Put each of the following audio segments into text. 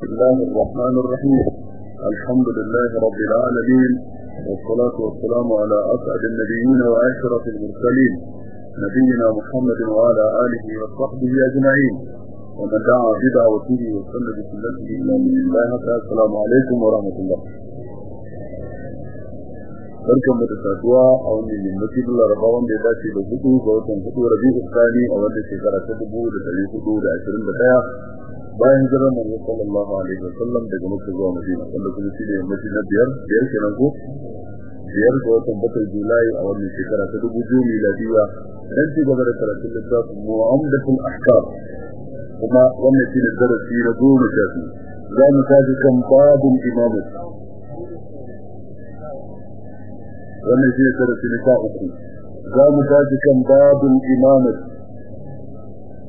بسم الله الرحمن الرحيم. الحمد لله رب العالمين والصلاة والسلام على أسعد النبيين وأشرف المرسلين نبينا محمد وعلى آله وصحبه أجمعين. ومن دعا بدعوته وسلم بسنته إلى من الله السلام عليكم ورحمة الله. barkan mu da saduwa a wani limmaci da laraba wanda ya dace da hudu ga watan hudu rabi'u tsani a wannan da da da bayan jiran manzo sallallahu alaihi wasallam daga makka zuwa madina wanda kuma shi ne yammaci na biyar biyar kenan ko? Biyar ga watan bakwai julai a wannan shekara ta dubu biyu miladiya. Dan ci gaba da karatun littafin mu'amdatul ahkam. Kuma wannan shi ne darasi na goma sha biyu. Za mu tafi kan babun imamu. Wannan shi ne darasi na sha uku. Za mu tafi kan babun imamu.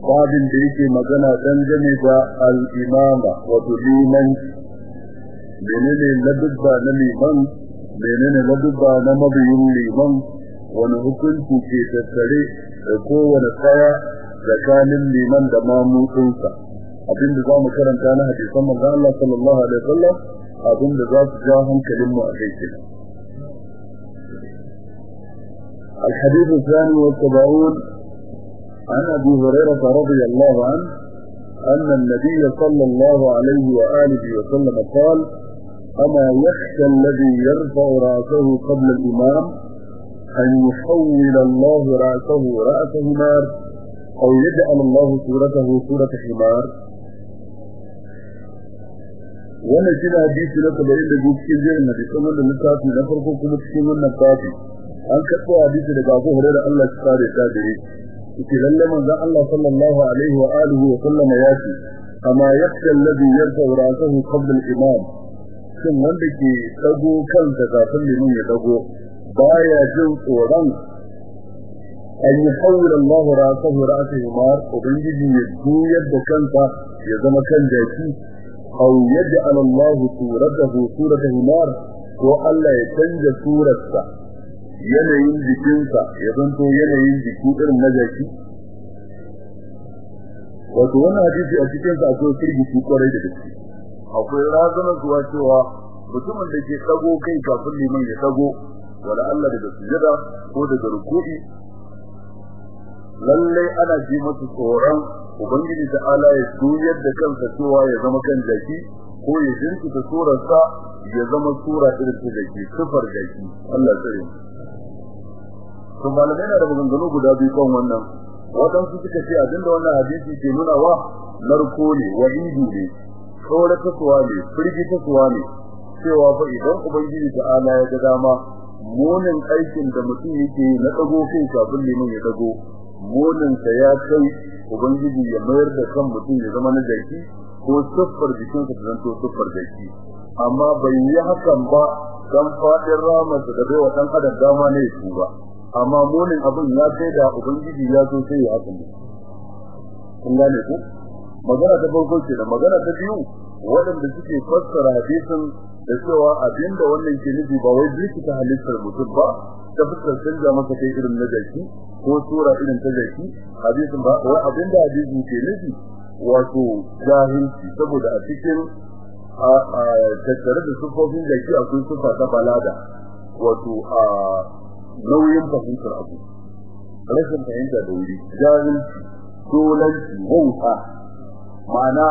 babin da yake magana dangane da al-imama wato liman menene ladubba na liman menene ladubba na mabiyin liman wani hukunci ke tattare da kowane tsaya tsakanin liman da mamutunsa abinda za mu karanta na hadisan manzo Allah sallallahu alaihi wasallam abinda za su ja hankalin mu a kai kenan الحديث الثاني والسبعون عن أبي هريرة رضي الله عنه أن النبي صلى الله عليه وآله وسلم قال أما يخشى الذي يرفع رأسه قبل الإمام أن يحول الله رأسه رأس همار أو يجعل الله سورته سورة حمار؟ ونجل حديث لتبعين لجوكي جيرنا بكمن النكاتي نفرقوا كمتكمن النكاتي أنك أكو حديث لك أبو هريرة الله شكاري تابعين. Yake lalle manzon Allah sallallahu alaihi wa alihi wa sallama ya ce amma yakhsha alladhi yarfa ra'sahu qabla al-imam. Shin wanda ke dago kansa kafin limin ya dago baya jin tsoron an yi hawla Allah ra'sahu ra'sahu mar ubangiji ya juyar da kansa ya zama kan jaki aw yaj'al Allah suratahu suratahu mar ko Allah ya canja surarsa. Yanayin jikinsa ya zanto yanayin jiki irin na jaki. Wato wannan hadisi a cikin sa akwai ƙwarai da gaske. Akwai razana zuwa cewa mutumin da ke dago kai kafin liman ya dago wala Allah daga sujada ko daga ruku'i lalle ana ji masa tsoron ubangiji da ala ya juyar da kansa cewa ya zama kan jaki ko ya jinki ta surarsa ya zama sura irin ta jaki sifar jaki. Allah tsare to malamai na da maganganu guda biyu kan wannan. Waɗansu suka ce abin da wannan hadisi ke nuna wa narko ne wa'idu ne tsore tasuwa ne firgi tasuwa ne cewa fa idan ubangiji ta'ala ya ga dama munin aikin da mutum yake na dago kai kafin liman ya dago munin sa ya kai ubangiji ya mayar da kan mutum ya zama na jaki ko siffar jikinsa ta zanto siffar jaki. Amma bai yi hakan ba dan faɗin ramar da bai wa ɗan adam dama ne ya tuba. Amma munin abin ya kai da ubangiji ya zo sai ya haka ne. Kun gane ku? Magana ta farko ce da magana ta biyu waɗanda suke fassara hadisin da cewa abin da wannan ke nufi ba wai ta halittar mutum ba ta fuskar canja masa kai irin na jaki ko sura irin ta jaki hadisin ba wai abin da hadisin ke nufi wato jahilci saboda a cikin tattare da sufofin jaki akwai sufa ta balada wato a nauyin fahimtar abu. Rashin fahimta da wuri jahilci dolanci wauta. Ma'ana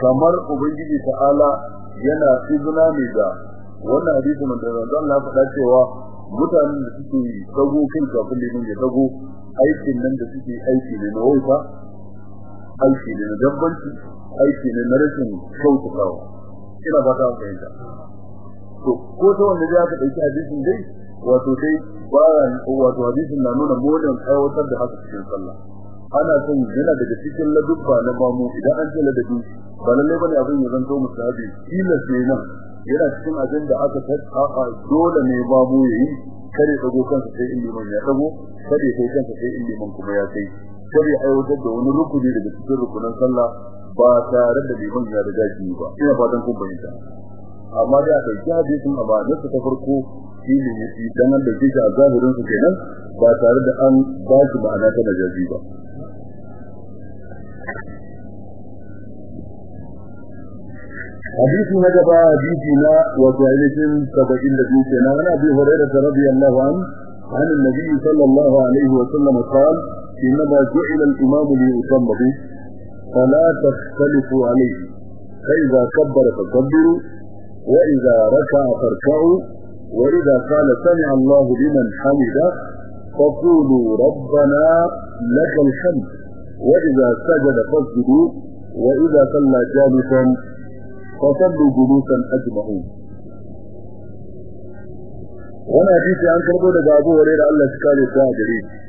kamar ubangiji ta'ala yana izina ne da wannan hadisi mun da Allah faɗa cewa mutanen da suke dago kai kafin limin ya dago aikin nan da suke aiki ne na wauta aiki ne na dabbanci aiki ne na rashin kyautatawa. Ina ba ta fahimta. To ko ta wanda ya ka ɗauki hadisin dai wato dai bayan wato hadisin na nuna modan aiwatar da haka cikin sallah. Ana son yana daga cikin ladubba na mamu idan an ce ladabi ba lalle ba ne abin ya zanto musahabi. Kila sai nan yana cikin abin da aka tsaka dole ne mamu yayi kare dago kansa sai in liman ya dago kare kai kansa sai in liman kuma ya kai. Kare aiwatar da wani rukuni daga cikin rukunan sallah ba tare da liman ya riga shi ba. Ina fatan kun bayyana amma da aka yi hadisin amana ta farko shi ne yake dan da shi a zahirin su kenan ba tare da an ba shi ma'ana ta najazi ba حديث نجبا حديثنا وجعلت سبعين لبيتنا عن أبي هريرة رضي الله عنه عن النبي صلى الله عليه وسلم قال إنما جعل الإمام ليؤتم به فلا تختلفوا عليه فإذا كبر فكبروا وإذا ركع فاركعوا وإذا قال سمع الله لمن حمده فقولوا ربنا لك الحمد. وإذا سجد فاسجدوا وإذا صلى جالسا فصلوا جلوسا أجمعون وأنا حديثي عن كربو ta gare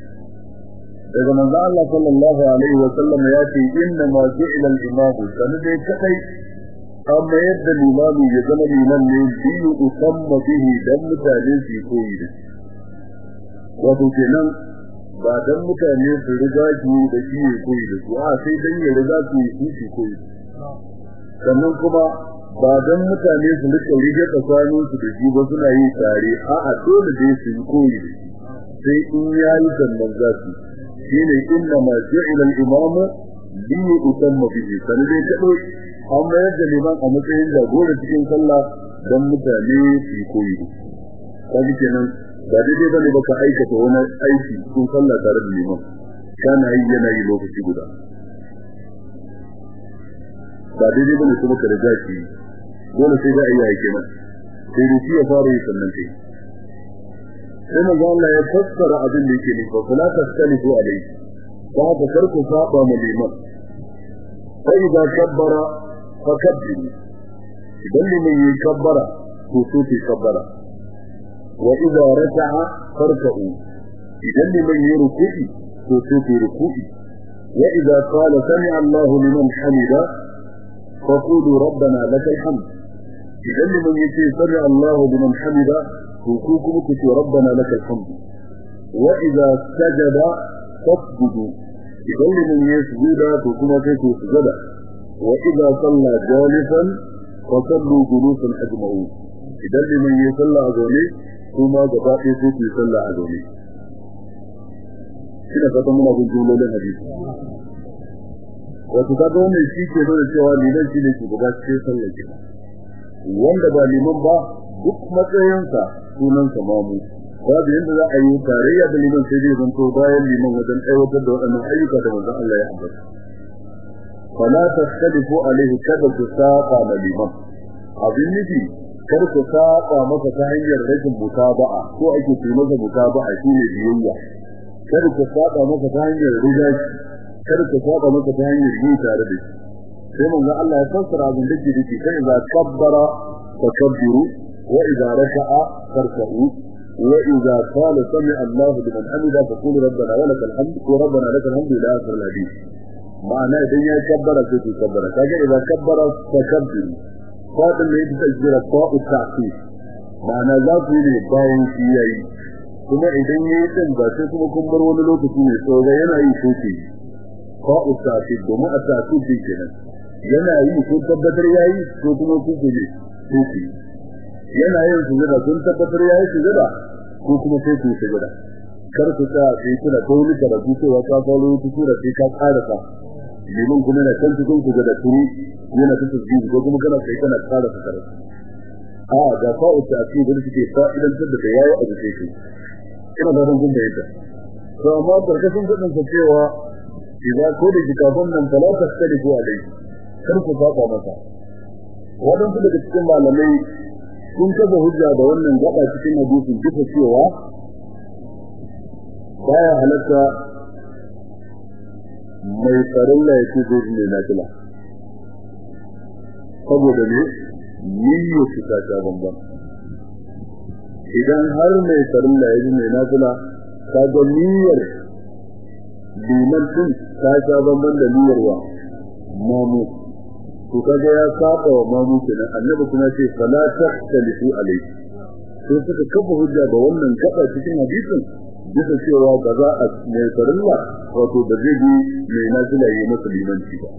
daga manzo Allah sallallahu alaihi wa sallam ya ce inna ma ju'ila al-imamu sanin dai kadai amma yadda limami ya zama liman ne biyu usamma bihi dan mutane su koyi da wato kenan ba dan mutane su riga ki da shi ya koyi da su a sai dan ya riga su yi shi koyi. Sannan kuma ba dan mutane su riƙa rige tsakanin su da shi ba suna yi tare a a dole dai su yi koyi da shi. Sai in yayi sannan za su shine inna ma ja'ila al-imamu li yutamma bihi. Sanin dai an mayar da liman a matsayin jagora cikin sallah don mutane su koyi. Kaji kenan ba daidai ba ne ba ka aikata wani aiki cikin sallah tare da liman. Kana yi yana yi lokaci guda. Ba daidai ba ne kuma ka riga shi. Dole sai za a yi aiki nan sai da shi ya fara yi sannan kai sai manzo Allah ya fassara abin da yake nufi fa la tastalifu alayhi. Ba ka karku saba ma liman. Fa idza kabbara fakabbiru idan liman yi kabbara to so ki kabbara wa idza raka'a farka'u idan liman yi ruku'i to so ki ruku'i wa idza qala sami'a Allah liman hamida faqulu rabbana lakal hamd idan liman yi sami'a Allah liman hamida to ku kuma ku ce rabbana lakal hamd wa idza sajada fasjudu idan liman yi sujuda to kuma sai ku sujada وإذا صلى جالسا فصلوا جلوسا أجمعون إذا لمن يصلى أذوني ثم جبائي سوف يصلى أذوني كنا فتمنا بالجولة للحديث wato kaga wannan shi ke nuna cewa liman shi ne shugaba cikin sallar kina wanda ba liman ba duk matsayinsa sunansa mamu babu yadda za a yi tarayya da liman sai zai zanto bayan liman wajen aiwatar da waɗannan ayyuka da manzon Allah ya ambata فلا تختلفوا عليه كذا تساقى لمن abin nufi kar ku saba masa ta hanyar rashin mutaba'a ko ake ce masa mutaba'a shine biyayya kar ku saba masa ta hanyar rijaji kar ku saba masa ta hanyar yi tare da shi sai manzo Allah ya fassara abin da ke dace kai za kabbara fakabbiru wa idza raka'a farka'u wa idza qala sami'a Allahu liman hamida faqulu rabbana wa lakal hamd wa rabbana lakal hamdu ila akhir al-hadith Ma'ana idan ya kabbara sai ku kabbara. Kaga idan kabbara fakabbiru faɗin da yake jira fa'u ta'ti ma'ana za ku yi bayan shi yayi kuma idan yayi din ba sai kuma kun bar wani lokaci ne so ga yana yi soke fa'u ta'ti domin a ta'ti din kenan. Yana yi kun tabbatar yayi ko kuma ku ku ne soke yana yin sujada kun tabbatar yayi sujada ko kuma sai ku sujada. Kar ku ta sai kuna kauli karatu cewa ka falo ku sura sai ka ƙara ka liman kuma na kan cikin ku da turi yana ta tasbih ko kuma kana sai kana tsara ta karatu. A ga fa'u ta ci da suke fa'idan da da yayi a cikin shi. Ina da ran gunda yadda. To amma ƙarƙashin kuɗin sa cewa idan ko da kitabun nan talata tsari ko alai kar ku saba masa. Wadansu daga cikin malamai sun kafa hujja da wannan gaba cikin hadisin duka cewa baya halatta mai tsaron la yake zai ne na kila saboda ne niyyo su ta ta bambam idan har mai tsaron la yake ne na kila ka ga niyyar liman din ta ta bambam da niyyar wa? Mamu. To kaga ya saba wa mamu kenan. Annabi kuma ce fala tahtalifu alayhi. Sai suka kafa hujja da wannan gaba cikin hadisin bisa cewa ba za a mai farilla wato da zai bi mai nazila yi masa limanci ba.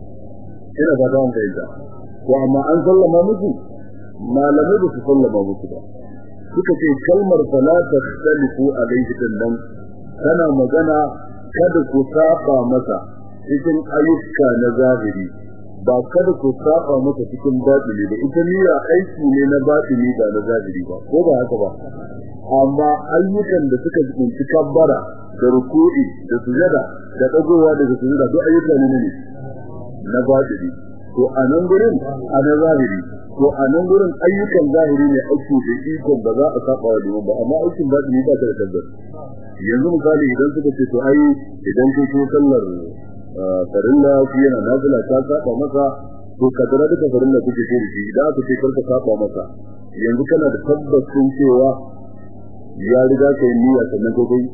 Ina ba ta wanda ita ko amma an sallama musu malamai da su sallama musu ba. Suka ce kalmar salata talifu alaihi ɗin nan tana magana kada ku saba masa cikin ayyuka na zahiri. Ba kada ku saba maka cikin batini da ita niyya aiki ne na batini ba na zahiri ba. Ko ba haka ba? Amma ayyukan da suka tsinci kabbara da ruku'i da sujada da dagowa daga sujada duk ayyuka ne ne. Na batini to a nan gurin a na zahiri. To a nan gurin ayyukan zahiri ne aiki da ikon ba za a saba wa liman ba. Amma aikin batini ba ta da tabbata yanzu misali idan suka ce to ai idan kai ko sallar farilla shi yana nazila ta saba masa to kadara duka farilla kuke ce da shi. Idan aka ce kar ka saba masa yanzu kana da tabbacin cewa ya riga kai niyya sannan ko kai?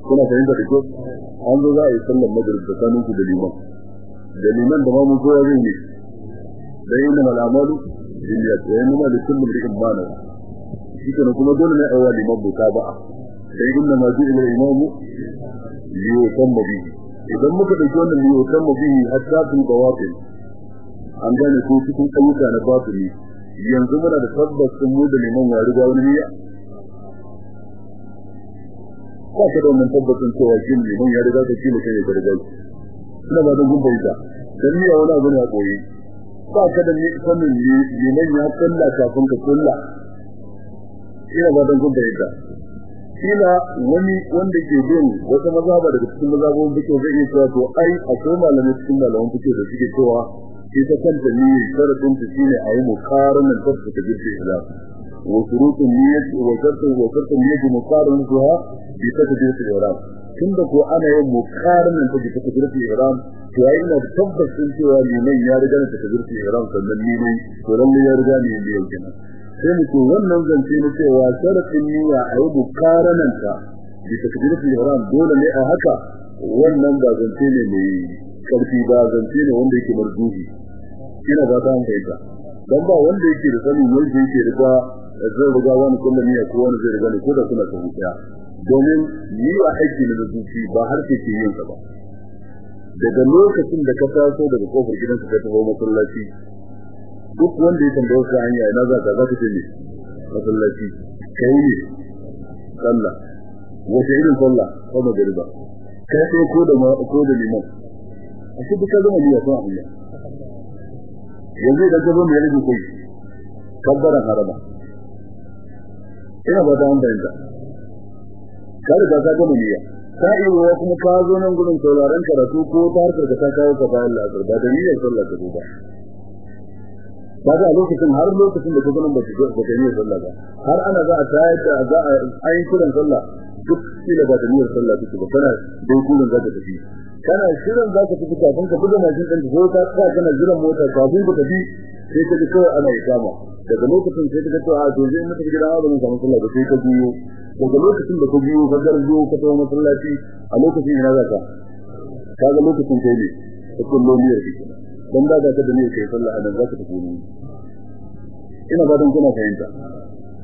Kuna fahimta da kyau? An zo za a yi sallar magrib da kanun ku da liman. Da liman da mamun kowa zai ne da yin da malamalu jinniya da yin da kullum da imana shi kana kuma dole ne a yi liman buka ba. Sai inna ma ji ila imamu liyutamma bihi. Idan muka ɗauki wannan liyutamma bihi hatta fil bawatin an gane ko cikin ayyuka na batini. Yanzu muna da tabbas sun mu da liman ya riga wani niyya. Ba ka da wannan tabbacin cewa shi liman ya riga ka kila kai da riga ina ba da gumbai da dan niyya wani abu ne a koyi ba ka da sanin liman ya kalla kafin ka kulla ina ba da gumbai da kila wani wanda ke bin wata mazhaba daga cikin mazhabon fiqh zai iya cewa to ai akwai malamai cikin malaman fiqh da suke cewa ita kanta ne sharadin ta shine a yi muqaranan ta ta jirgi ila wa shurutun niyyat wa shartu wa shartu niyyat muqaranatuha bi takdir al-ihram tunda ko ana yin muqaranan ta bi takdir al-ihram to ai ina tabbacin cewa liman ya riga ta takdir al-ihram sannan ni ne to lalle ya riga ne yau kenan sai mu ce wannan zance na cewa sharafin niyya a yi bukarananta bi takbiratul ihram dole ne a haka wannan ba zance ne mai ƙarfi ba zance ne wanda yake marjuhi ina ba ta hankali dan ba wanda yake da sani ne da yake riga zai riga wani kullum niyya ko wani zai riga ne ko da suna ta hutiya domin niyya aiki ne da zuci ba har ke yin sa ba. Daga lokacin da ka taso daga ƙofar gidanka ka tafi masallaci duk wanda ya tambaye ka hanya ina za ka za ka ne masallaci. Kai ne. Sallah. Wace irin sallah? Ko magariba. Kai ko da ko da liman. A shi duka zama niyya sun Allah yanzu idan ka zo mai rage kai kabbara harama ina ba da an bayyana ka riga ka gama niyya. Ka iya kuma ka zo nan gurin sauraron karatu ko ta harkar ka ta kawo ka bayan la'asar ba da niyyar sallah ka zo ba. Kaga a lokacin har lokacin da ka gano baka ga baka niyyar sallah ba. Har ana za a tayar da za a ayi kiran sallah. Duk kila ba da niyyar sallah take ba kana dai kullun za ka tafi. Kana shirin za ka tafi kafin ka buga mashin ɗin ko ka tsaya kana jiran mota kafin ka tafi sai ka ji kawai ana ikama. Daga lokacin sai ka ga to a to zai mutu gida ba mun sallah ba sai ka biyo daga lokacin da ka biyo ka garzo ka tawo masallaci a lokacin ina za ka? Kaga lokacin kai ne ka kullo niyyar kike dan da ka da niyyar kai sallah a nan za ka tafi ne ina ba dan kuna fahimta.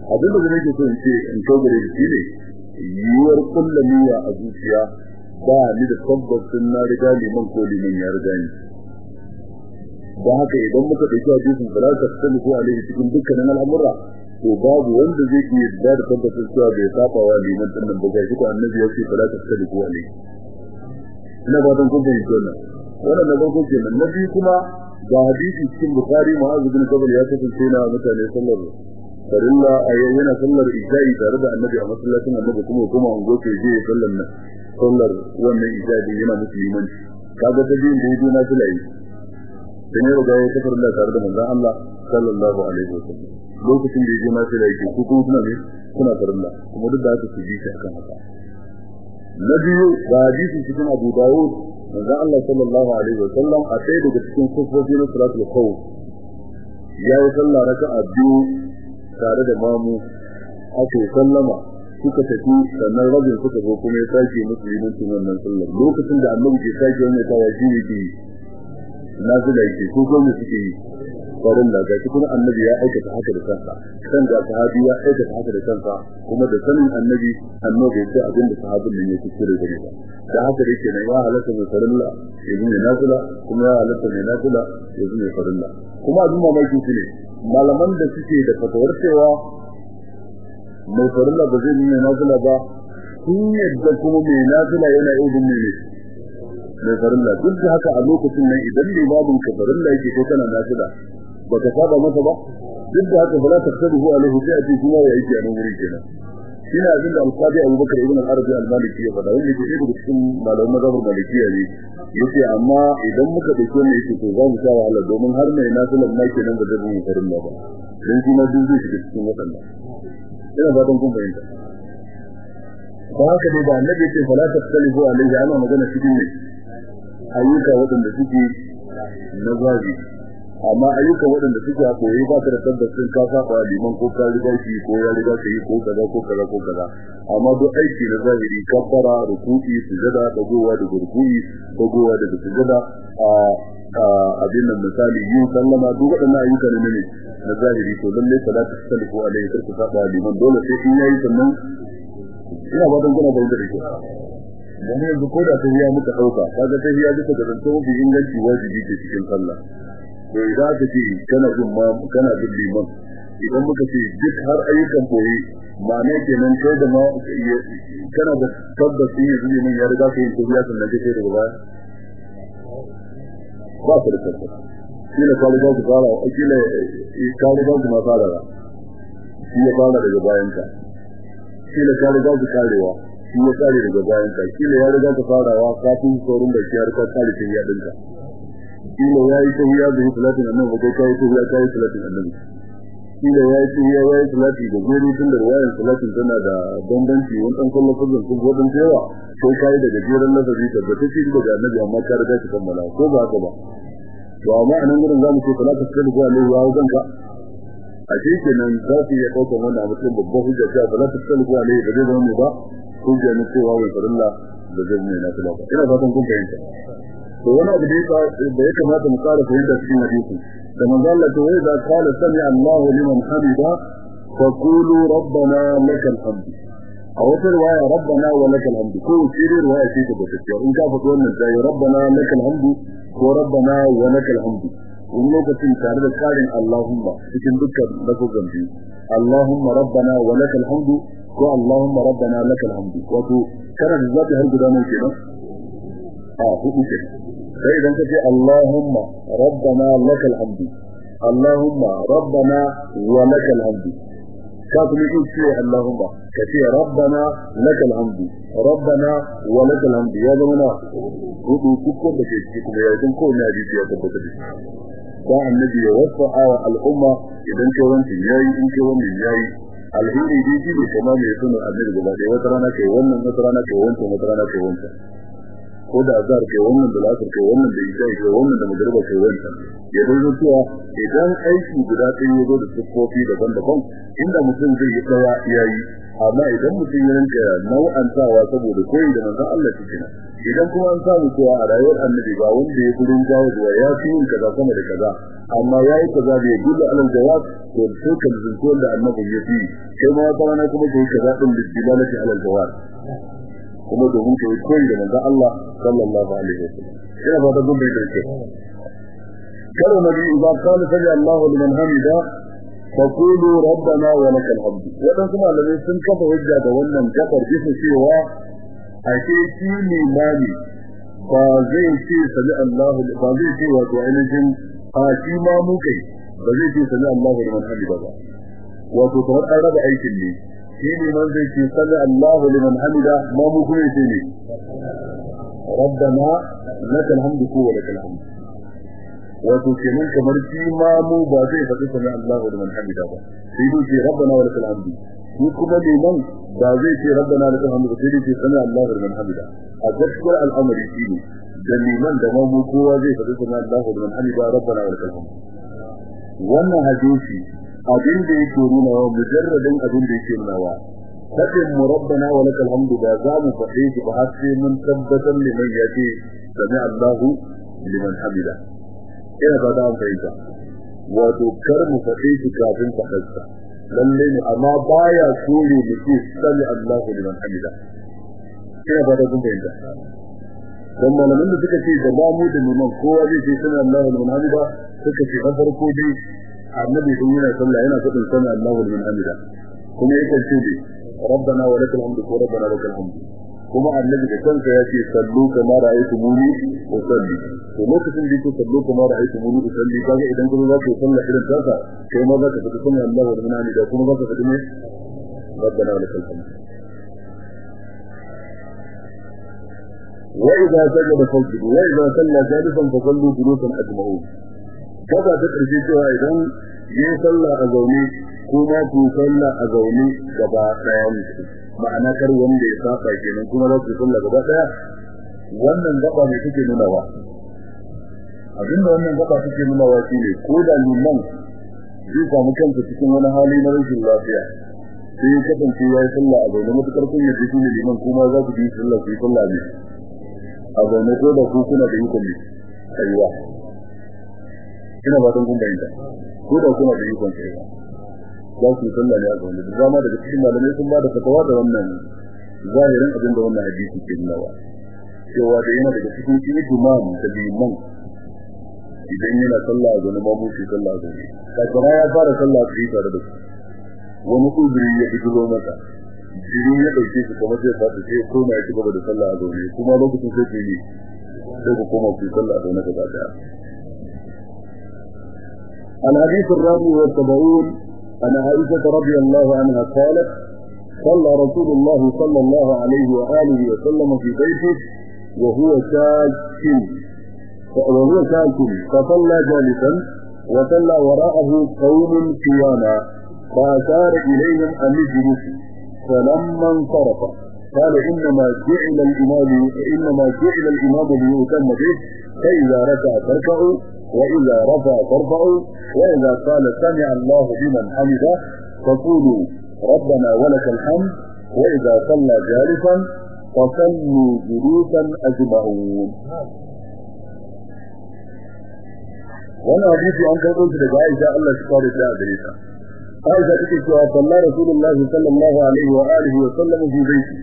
Abin da nake so in ce in togare shi ne yiwuwar kullu niyya a zuciya ba ni da tabbacin na riga liman ko liman ya riga ni. Da haka idan muka ɗauki hadisin da zaka sani ko alaihi cikin dukkanin al'amura to babu wanda zai iya da da tabbacin cewa bai saba wa liman ɗin nan ba. Ga shi ko annabi ya ce fala ta sani ko alaihi ina ba dan kun fahimci wannan. Wannan na farko kenan. Na biyu kuma ga hadisi cikin bukhari mu'adh bin jabal ya kasance na mutane sallar farilla a yana sallar isha'i tare da annabi a masallacin annabi kuma kuma an goce je sallar nan. Sallar wannan ijabi yana musu limanci. Kaga ta biyun da yaji na filayi da ne ga ya kafar tare da manzon Allah sallallahu alaihi wasallam lokacin da yaji na filayi ko kuma suna ne? Suna farilla. Kuma duk da haka su ji shi akan haka. Na ga hadisi cikin Abu Dawud manzon Allah sallallahu alaihi wasallam a sai daga cikin sufofi na salatul khawf. Ya yi sallah raka'a biyu tare da mamu ake sallama suka tafi sannan rabin suka zo kuma ya sake musu limancin wannan sallar. Lokacin da annabi ke sake wannan tawaji yake nazila yake ko gome suke yi. Farin da gashi kuma annabi ya aikata haka da kansa. Kan da sahabi ya aikata haka da kansa kuma da sanin annabi annabi ya abin da sahabin nan yake kire da ba da haka da yake ya halatta mai farilla ya yi mai nazila kuma ya halatta mai nazila ya mai farilla. Kuma abin mamaki shi ne malaman da suke da fatawar cewa mai farilla ba zai nuna nafila ba sun yadda kuma mai nafila yana iya bin mai farilla. Duk da haka a lokacin nan idan limamin ka farilla yake ko kana nafila baka saba masa ba? Duk da haka bala ta tabu alaihi sai a ce kuma ya yake a nan wurin kenan. Shine abin da al-Qadi Abu Bakar ibn al-Arabi al-Maliki ya faɗa wanda yake daga cikin malaman mazhabin Malikiya ne. Yace amma idan muka ɗauke ne yake to za mu sha wahala domin har mai nafilan ma kenan ba zai yi farin ba. Dan shi duk zai shiga cikin waɗannan. Ina fatan kun ba haka dai da annabi ana magana cikin ne ayyuka waɗanda suke na amma ayyuka waɗanda suke a koyi ba ka da tabbacin ka saba liman ko ka riga shi ko ya riga ka yi ko kaza ko kaza ko kaza. Amma duk aiki na zahiri kabbara ruku'i sujada dagowa da ruku'i dagowa daga sujada a abin nan misali yin sallama duk waɗannan ayyuka ne ne na zahiri. To lalle salatu salifu alaihi kar ku saba liman. Dole sai in yayi sannan ina ba dan gina bayyana da ke dan yanzu ko da ta ya muka ɗauka kaga ta ya duka da zanto bi inganci wajibi ce cikin sallah. To idan ka ce kana bin ma kana bin liman? Idan muka ce duk har ayyukan koyi ma'ana kenan kai da ma kana da tabbacin yanzu liman ya riga ka yin tafiya sannan kai daga baya? Ba ka da tabbata kila ka riga ku fara kila ka riga ku ma fara shi ya fara daga bayan ka. Kila ka riga ku karewa shi ya kare daga bayan ka. Kila ya riga ka farawa kafin saurin da kiyar ka kare kin ya dinka kila ya yi tahiya da salatin annabi kai kai tahiya kai salatin annabi. Kila ya yi tahiya ya yi salati da gori tun da ruwayan salatin tana da bambanci wani dan kallon fazan sun godin yawa sai kai da gajeren lafazi tabbata shi daga annabi amma ka riga ka kammala ko ba haka ba? To amma a nan gurin za mu ce salatu ko alaihi wa zanka a shi kenan za su iya ɗaukar wannan a matsayin babban hujja cewa salatu sallu ko alaihi ba zai zama mai ba hujja ne cewa wai farilla da zai ne na talaba ina fatan kun fahimta. وأنا بديك بديك ما تمطارف عند السنة ديكم لما قال لك وإذا قال سمع الله لمن حمد فقولوا ربنا لك الحمد أو وعي ربنا ولك الحمد كل سيرير وعي شيء بسكية إن كافة قولنا إزاي ربنا لك الحمد وربنا ولك الحمد ونوك سنسان بسكارين اللهم سكين دكا لكو جمدين اللهم ربنا ولك الحمد و ربنا لك الحمد وكو كانت الزاتي كده آه هو كده sai idan ka ce Allahumma rabbana lakal hamdu. Allahumma rabbana wa lakal hamdu. Ka kuma yi ce Allahumma. Ka ce rabbana lakal hamdu. Rabbana wa lakal hamdu. Ya zama na huɗu kuko da ke kuma ya zama kowane hadisi ya tabbata da da annabi ya wasa wa al'umma idan ke wancan yayi in ke wannan yayi alheri dai shi kuma mai sunan annabi gaba ɗaya. Wata rana kai wannan wata rana kai wancan wata rana kai wancan. Ko da azhar kai wannan da lasar kai wannan da isha kai wannan da magriba kai wannan ya zo cewa idan aiki guda ɗaya ya zo da siffofi daban-daban inda mutum zai yi ɗaya yayi amma idan mutum ya rinka nau'antawa saboda koyi da manzon Allah shi kenan. Idan kuma an samu cewa a rayuwar annabi ba wanda ya gurin jawo da ya fi yin kaza sama da kaza amma yayi kaza da ya dulla alal jawab to sai ka zunto da annabi ya fi kai ma wata rana kuma kai kaza din da dilalati alal jawab kuma domin ka yi koyi da manzon Allah sallallahu alaihi wasallam. Ina ba da gumbe da ke karo nabi idan kana sami Allahu liman hamida fa qulu rabbana wa lakal hamd. Wadan kuma lalle sun kafa hujja da wannan kafar bisa cewa ake shi ne mali ba zai ce sami Allahu ba zai ce wato ainihin a shi ma mu kai ba zai ce sami Allahu liman hamida ba. Wato kamar an raba aikin ne shi ne man zai ce sami Allahu liman hamida ma mu kuma ce ne. Rabbana lakal hamdu ko wa lakal hamdu wato kenan kamar shi ma mu ba zai faɗi sami Allahu liman hamida ba. Sai dai ce rabbana wa lakal hamdu shi kuma liman ba zai ce rabbana wa lakal hamdu sai dai ce sami Allahu liman hamida. A gaskiyar al'amari shi ne da liman da ma mu kowa zai faɗi sami Allahu liman hamida rabbana wa lakal hamdu wannan hadisi abin da yake nuna wa mujarradin abin da yake nuna wa. Mu rabbana wa lakal hamdu da za mu faɗe shi ba har sai mun tabbatar liman ya ce sami Allahu liman hamida. Ina ba da fahimta. Wato kar mu faɗe shi kafin faɗarsa lalle ne amma baya kore mu ce sami Allahu liman hamida. Ina ba da kun fahimta. Dan malamin da suka ce da mamu da liman kowa zai ce sami Allahu liman hamida suka ce na farko dai annabi kunna sallah yana kudin sana الله min amida kuma يقول cewa ربنا ولك الحمد وربنا لك الحمد. كما الذي كان فياتي صلوا كما رأيتموني وصلي كما كنتم ديتوا صلوا كما رأيتموني وصلي كما اذا كنتم لا تصلوا إلى ذاك كما ذاك فتكون الله ربنا لي كما ذاك فتكون ربنا ولك الحمد. وإذا سجد فصلوا وإذا صلى جالسا فصلوا جلوسا أجمعون. gaba da ƙarshe cewa idan ya salla a zaune kuma ku salla a zaune gaba ɗaya ma'ana kar wanda ya saba kenan kuma za ku salla gaba ɗaya wannan gaba ne take nuna wa. Abin da wannan gaba take nuna wa shi ne ko da liman zai samu kansa cikin wani hali na rashin lafiya sai ya kasance ya yi sallah a zaune. Matuƙar kun yadda shi ne liman kuma za ku yi salla ku yi salla ne. A zaune ko da ku kuna da yi ne. Aiwa. Ina ba don kun bayyana ko da kuna da ikon tsayuwa za ku sallah ne a zaune. Da dama daga cikin malamai sun ba da fatawa da wannan zahirin abin da wannan hadisi ke nunawa cewa da yana daga cikin imam da liman idan yana sallah a zaune ma mu shi sallah a zaune. Kakara ya fara sallah a tsaye tare da su wani uzuri ya fito masa. Jiri ya ɗauke shi kuma sai fata sai koma ya cigaba da sallah a zaune. Kuma lokacin sai ke yi sai ku koma ku sallah a zaune gaba ɗaya الحديث الرابع والسبعون عن عائشة رضي الله عنها قالت صلى رسول الله صلى الله عليه وآله وسلم في بيته وهو شاك وهو شاك فصلى جالسا وصلى وراءه قوم قياما فأشار إليهم أن يجلسوا فلما انصرف قال إنما جعل الإمام إنما جعل الإمام ليؤتم به فإذا ركع تركعوا وإذا رفع فارفعوا وإذا قال سمع الله بمن حمده فقولوا ربنا ولك الحمد وإذا صلى جالسا فصلوا جلوسا أجمعون. وأنا حديثي عن كربوس لجائزة الله شكار الله بريسا عائشة تكتب صلى رسول الله صلى الله عليه وآله وسلم في بيته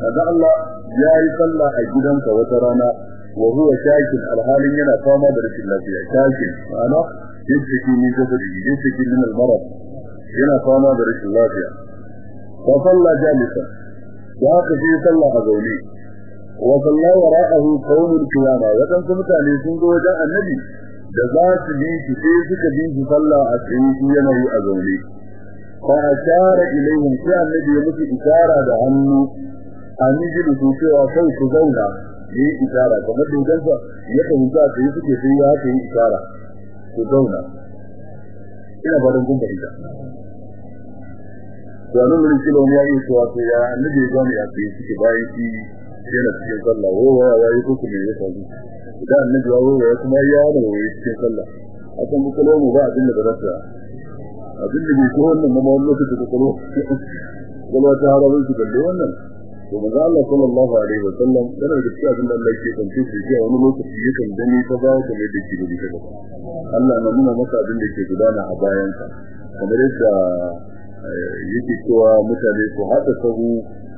فدع الله يا صلى أجدا فوترانا wa huwa shakin alhalin yana fama da rashin lafiya. Shakin ma'ana yake min jasadi yake min al-marad yana fama da rashin lafiya. Fa salla jalisa ya ka ji sallah a zaune. Wa salla wara'ahu qawmul qiyama wadan mutane sun zo wajen annabi da za su bi shi sai suka bi shi sallah a yi a zaune. Fa ashara ilayhim sai annabi ya musu isara da hannu an su zauna. Yi isara kamar idan ya fahimta a tsaye suke sai ya haka yi isara ku zauna. Ina ba don gumba ita to a nan mun kilo ne yayi to ya annabi ya gani a tsaye suke bayan shi yana cikin sallah. Wo wa ya yi kuku ne ya faru? Idan annabi ya wo ya kuma ya da waye cikin sallah. Akan mu ba abin da ba za abin da bai ko wannan na mawallon lokaci da kalo kalo ta harabar su kalle wannan. To manzo Allah sallallahu alaihi wa sallam yana da cewa abin Allah yake kance shi a wani lokaci yakan gani ta ba ta mai da shi da gaba. Allah na nuna masa abin da yake gudana a bayan ka kamar yadda yake cewa mutane su haɗa sahu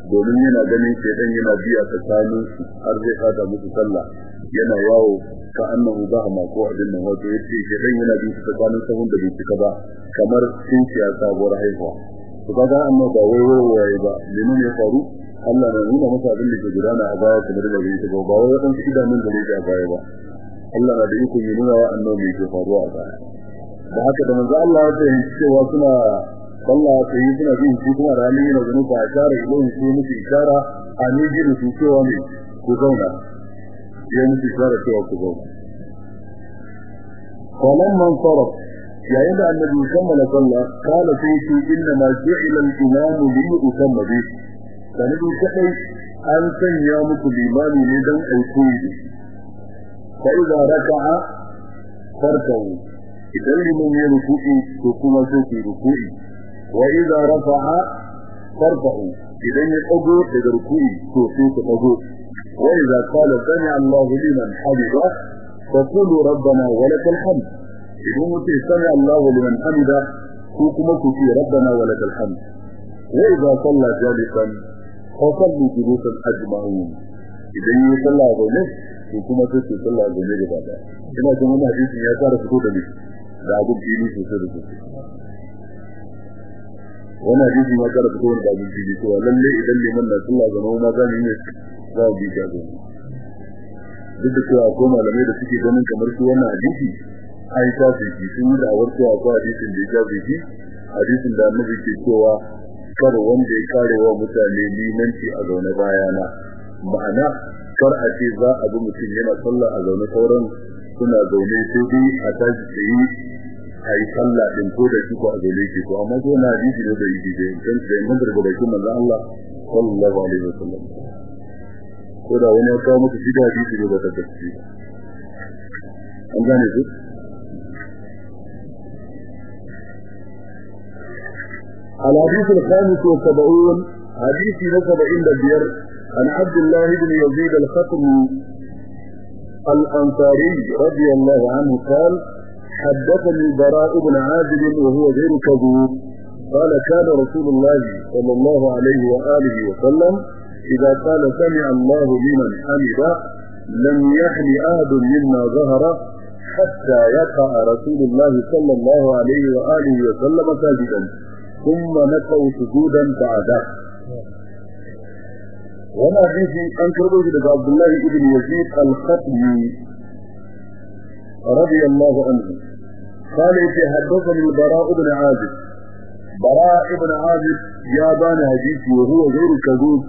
domin yana ganin shedan yana biya tsakanin su har zai fada musu sallah. Yana yawo ka annahu bahama ko abin nan. Wato ya ce shedan yana bi tsakanin sahun da bai ba kamar sun ciya sabuwar haihuwa. To kaga annabi ba wai wai ba. Limin ya faru? Allah na nuna masa abin da ke gudana a baya kamar da bai ta ba wai wadan idanun da ne a baya ba Allah na da iko yi nuna wa annabi ke faruwa a baya da haka da manzo Allah ya ce cewa suna Allah ta yi suna bin shi kuma rani yana ganin ba a tare ilon su musu isara a ni jin su cewa ne ku zauna ya musu isara cewa ku zauna فلما انصرف yayin da annabi kammala sallah kala sai shi inna ma ju'ila al-imam li yutamma bi sanin kadai an sanya muku limami ne dan aiko shi fa idza raka'a farkau idan liman ya ruku'i to kuma sai ku ruku'i wa idza rafa'a farfa'u idan ya dago daga ruku'i to sai ku dago wa idza qala sami Allahu liman hamida fa qulu rabbana wa lakal hamd idan mutum sami Allahu liman hamida ko kuma ku ce rabbana wa lakal hamd wa idza salla jalisan fa sallu julusan ajma'un idan yi sallah zaune ko kuma sai ku sallah zaune gaba ɗaya. Ina jin wannan hadisi ya fara fito da ni da abin fili sosai da wannan hadisi ma fara fito da abin fili to lalle idan liman na sallah zama ma zan yi za a bi shi a zaune. Duk da cewa ko malamai da suke ganin kamar su wannan hadisi ai ta fi sun da awar cewa ko hadisin da ya ta hadisin da annabi ke cewa kar wanda ya kare wa mutane limanci a zaune bayana. Ma'ana kar a ce za a bi mutum yana sallah a zaune sauran suna zaune sai dai a tashi tsaye a yi sallah din ko da ko a zaune ke ko amma ko na hadisi ne da yake da in da in da bakin manzo Allah sallallahu alaihi wasallam. Ko da wani ya kawo mutu shi da hadisi ne da ta tafi. An gane ku? الحديث الخامس والسبعون حديث نسب عند البير عن عبد الله بن يزيد الخطمي الأنصاري رضي الله عنه قال حدثني البراء بن عازب وهو غير كذوب. قال كان رسول الله صلى الله عليه وآله وسلم إذا قال سمع الله لمن حمد لم يحل أحد منا ظهر حتى يقع رسول الله صلى الله عليه وآله وسلم ساجدا. ثم نكوا سجودا بعده. وأنا به أن كربوه لك عبد الله بن يزيد الخطي رضي الله عنه. قال في حدثني البراء بن عازب. براء بن عازب يا بان وهو غير كذوب.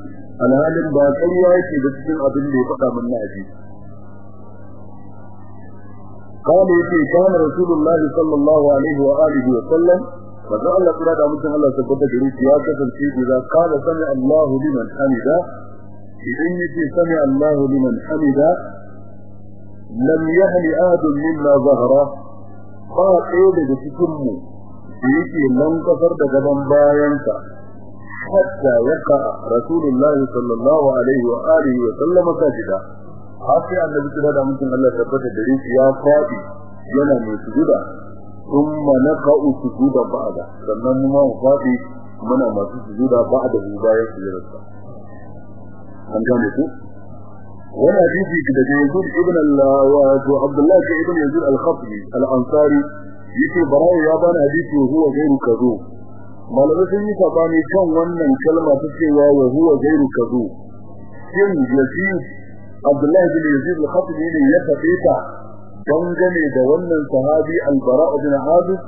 العالم باقي الله بسم أبن لي فقا من عزيز قال في كان رسول الله صلى الله عليه وآله وسلم manzo Allah kira da mutum Allah sai kuma gari ya kasance idan qala sami Allahu liman hamida idan ya ce sami Allahu liman hamida lam yahli ahadun minna zahra ba ɗaya daga cikin mu da yake nan kafar da gaban bayansa hatta yaka rasulullahi sallallahu alaihi wa alihi wa sallama sajida. Har annabi kira da mutum Allah tabbata da ya faɗi yana mai sujuda. Thumma naqa'u sujuda ba'da. Sannan mu ma faɗi muna masu sujuda ba'da bayan sujudarsa an gane ku? Wani hadisi da Yazid ibn wa Abdullah ibn Yazid al-Khatmi al-Ansari yake barawo ya bani hadisi huwa gairu kazo malamai sun yi saɓani kan wannan kalma ta cewa wa huwa gairu kazo shin ne ya faɗe dangane da wannan sahabi al-Bara ibn Azib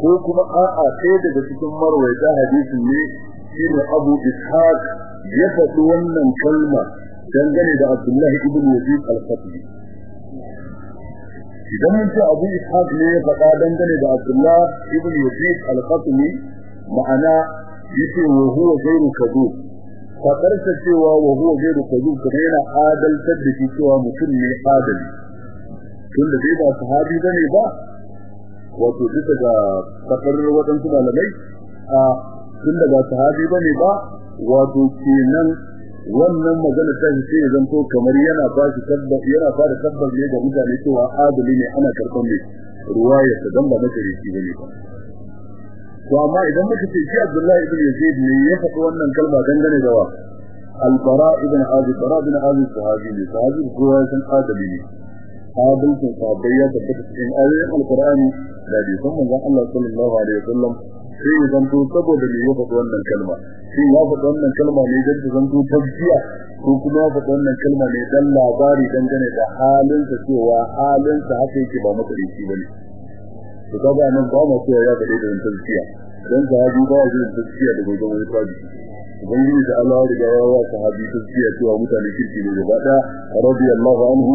ko kuma a'a sai daga cikin marwaita hadisin ne shine Abu Ishaq ya faɗi wannan kalma dangane da Abdullahi ibn Yazid al-Khatmi idan mun ce Abu Ishaq ne ya faɗa dangane da Abdullah ibn Yazid al-Khatmi ma'ana yace wa huwa ghairu kadhub fadar ta cewa wa huwa ghairu kadhub kuma yana adaltar da cewa mutum ne adali tunda dai ba sahabi ba ne ba wato duk da fadar wadansu malamai a tunda ba sahabi ba ne ba wato kenan wannan magana ta shi sai zanto kamar yana ba shi tabbas yana ba da tabbas ne ga mutane cewa adali ne ana karɓan ne ruwaya ta dan ba na gare shi ba ne ba. To amma idan muka ce shi Abdullahi ibn Yazid ne ya faɗi wannan kalma dangane da wa? Al-Bara ibn Azib Bara ibn Azib sahabi ne sahabi adali ne. Adalcin sahabbai ya tabbata cikin ayoyin Al-Qur'ani da bi san manzon Allah sallallahu alaihi wasallam. Sai ya zanto saboda me ya faɗi wannan kalma? Shi ya faɗi wannan kalma ne don ta zanto tabbiya ko kuma ya faɗi wannan kalma ne dan labari dangane da halinsa cewa halinsa haka yake ba makarici ba ne to kaga nan ba mu cewa ya faɗi da tabbiya dan sahabi ba ya da tabbiya da gobe wani ubangiji da Allah ya riga wa sahabi tabbiya cewa mutane kirki ne gaba da radiyallahu anhu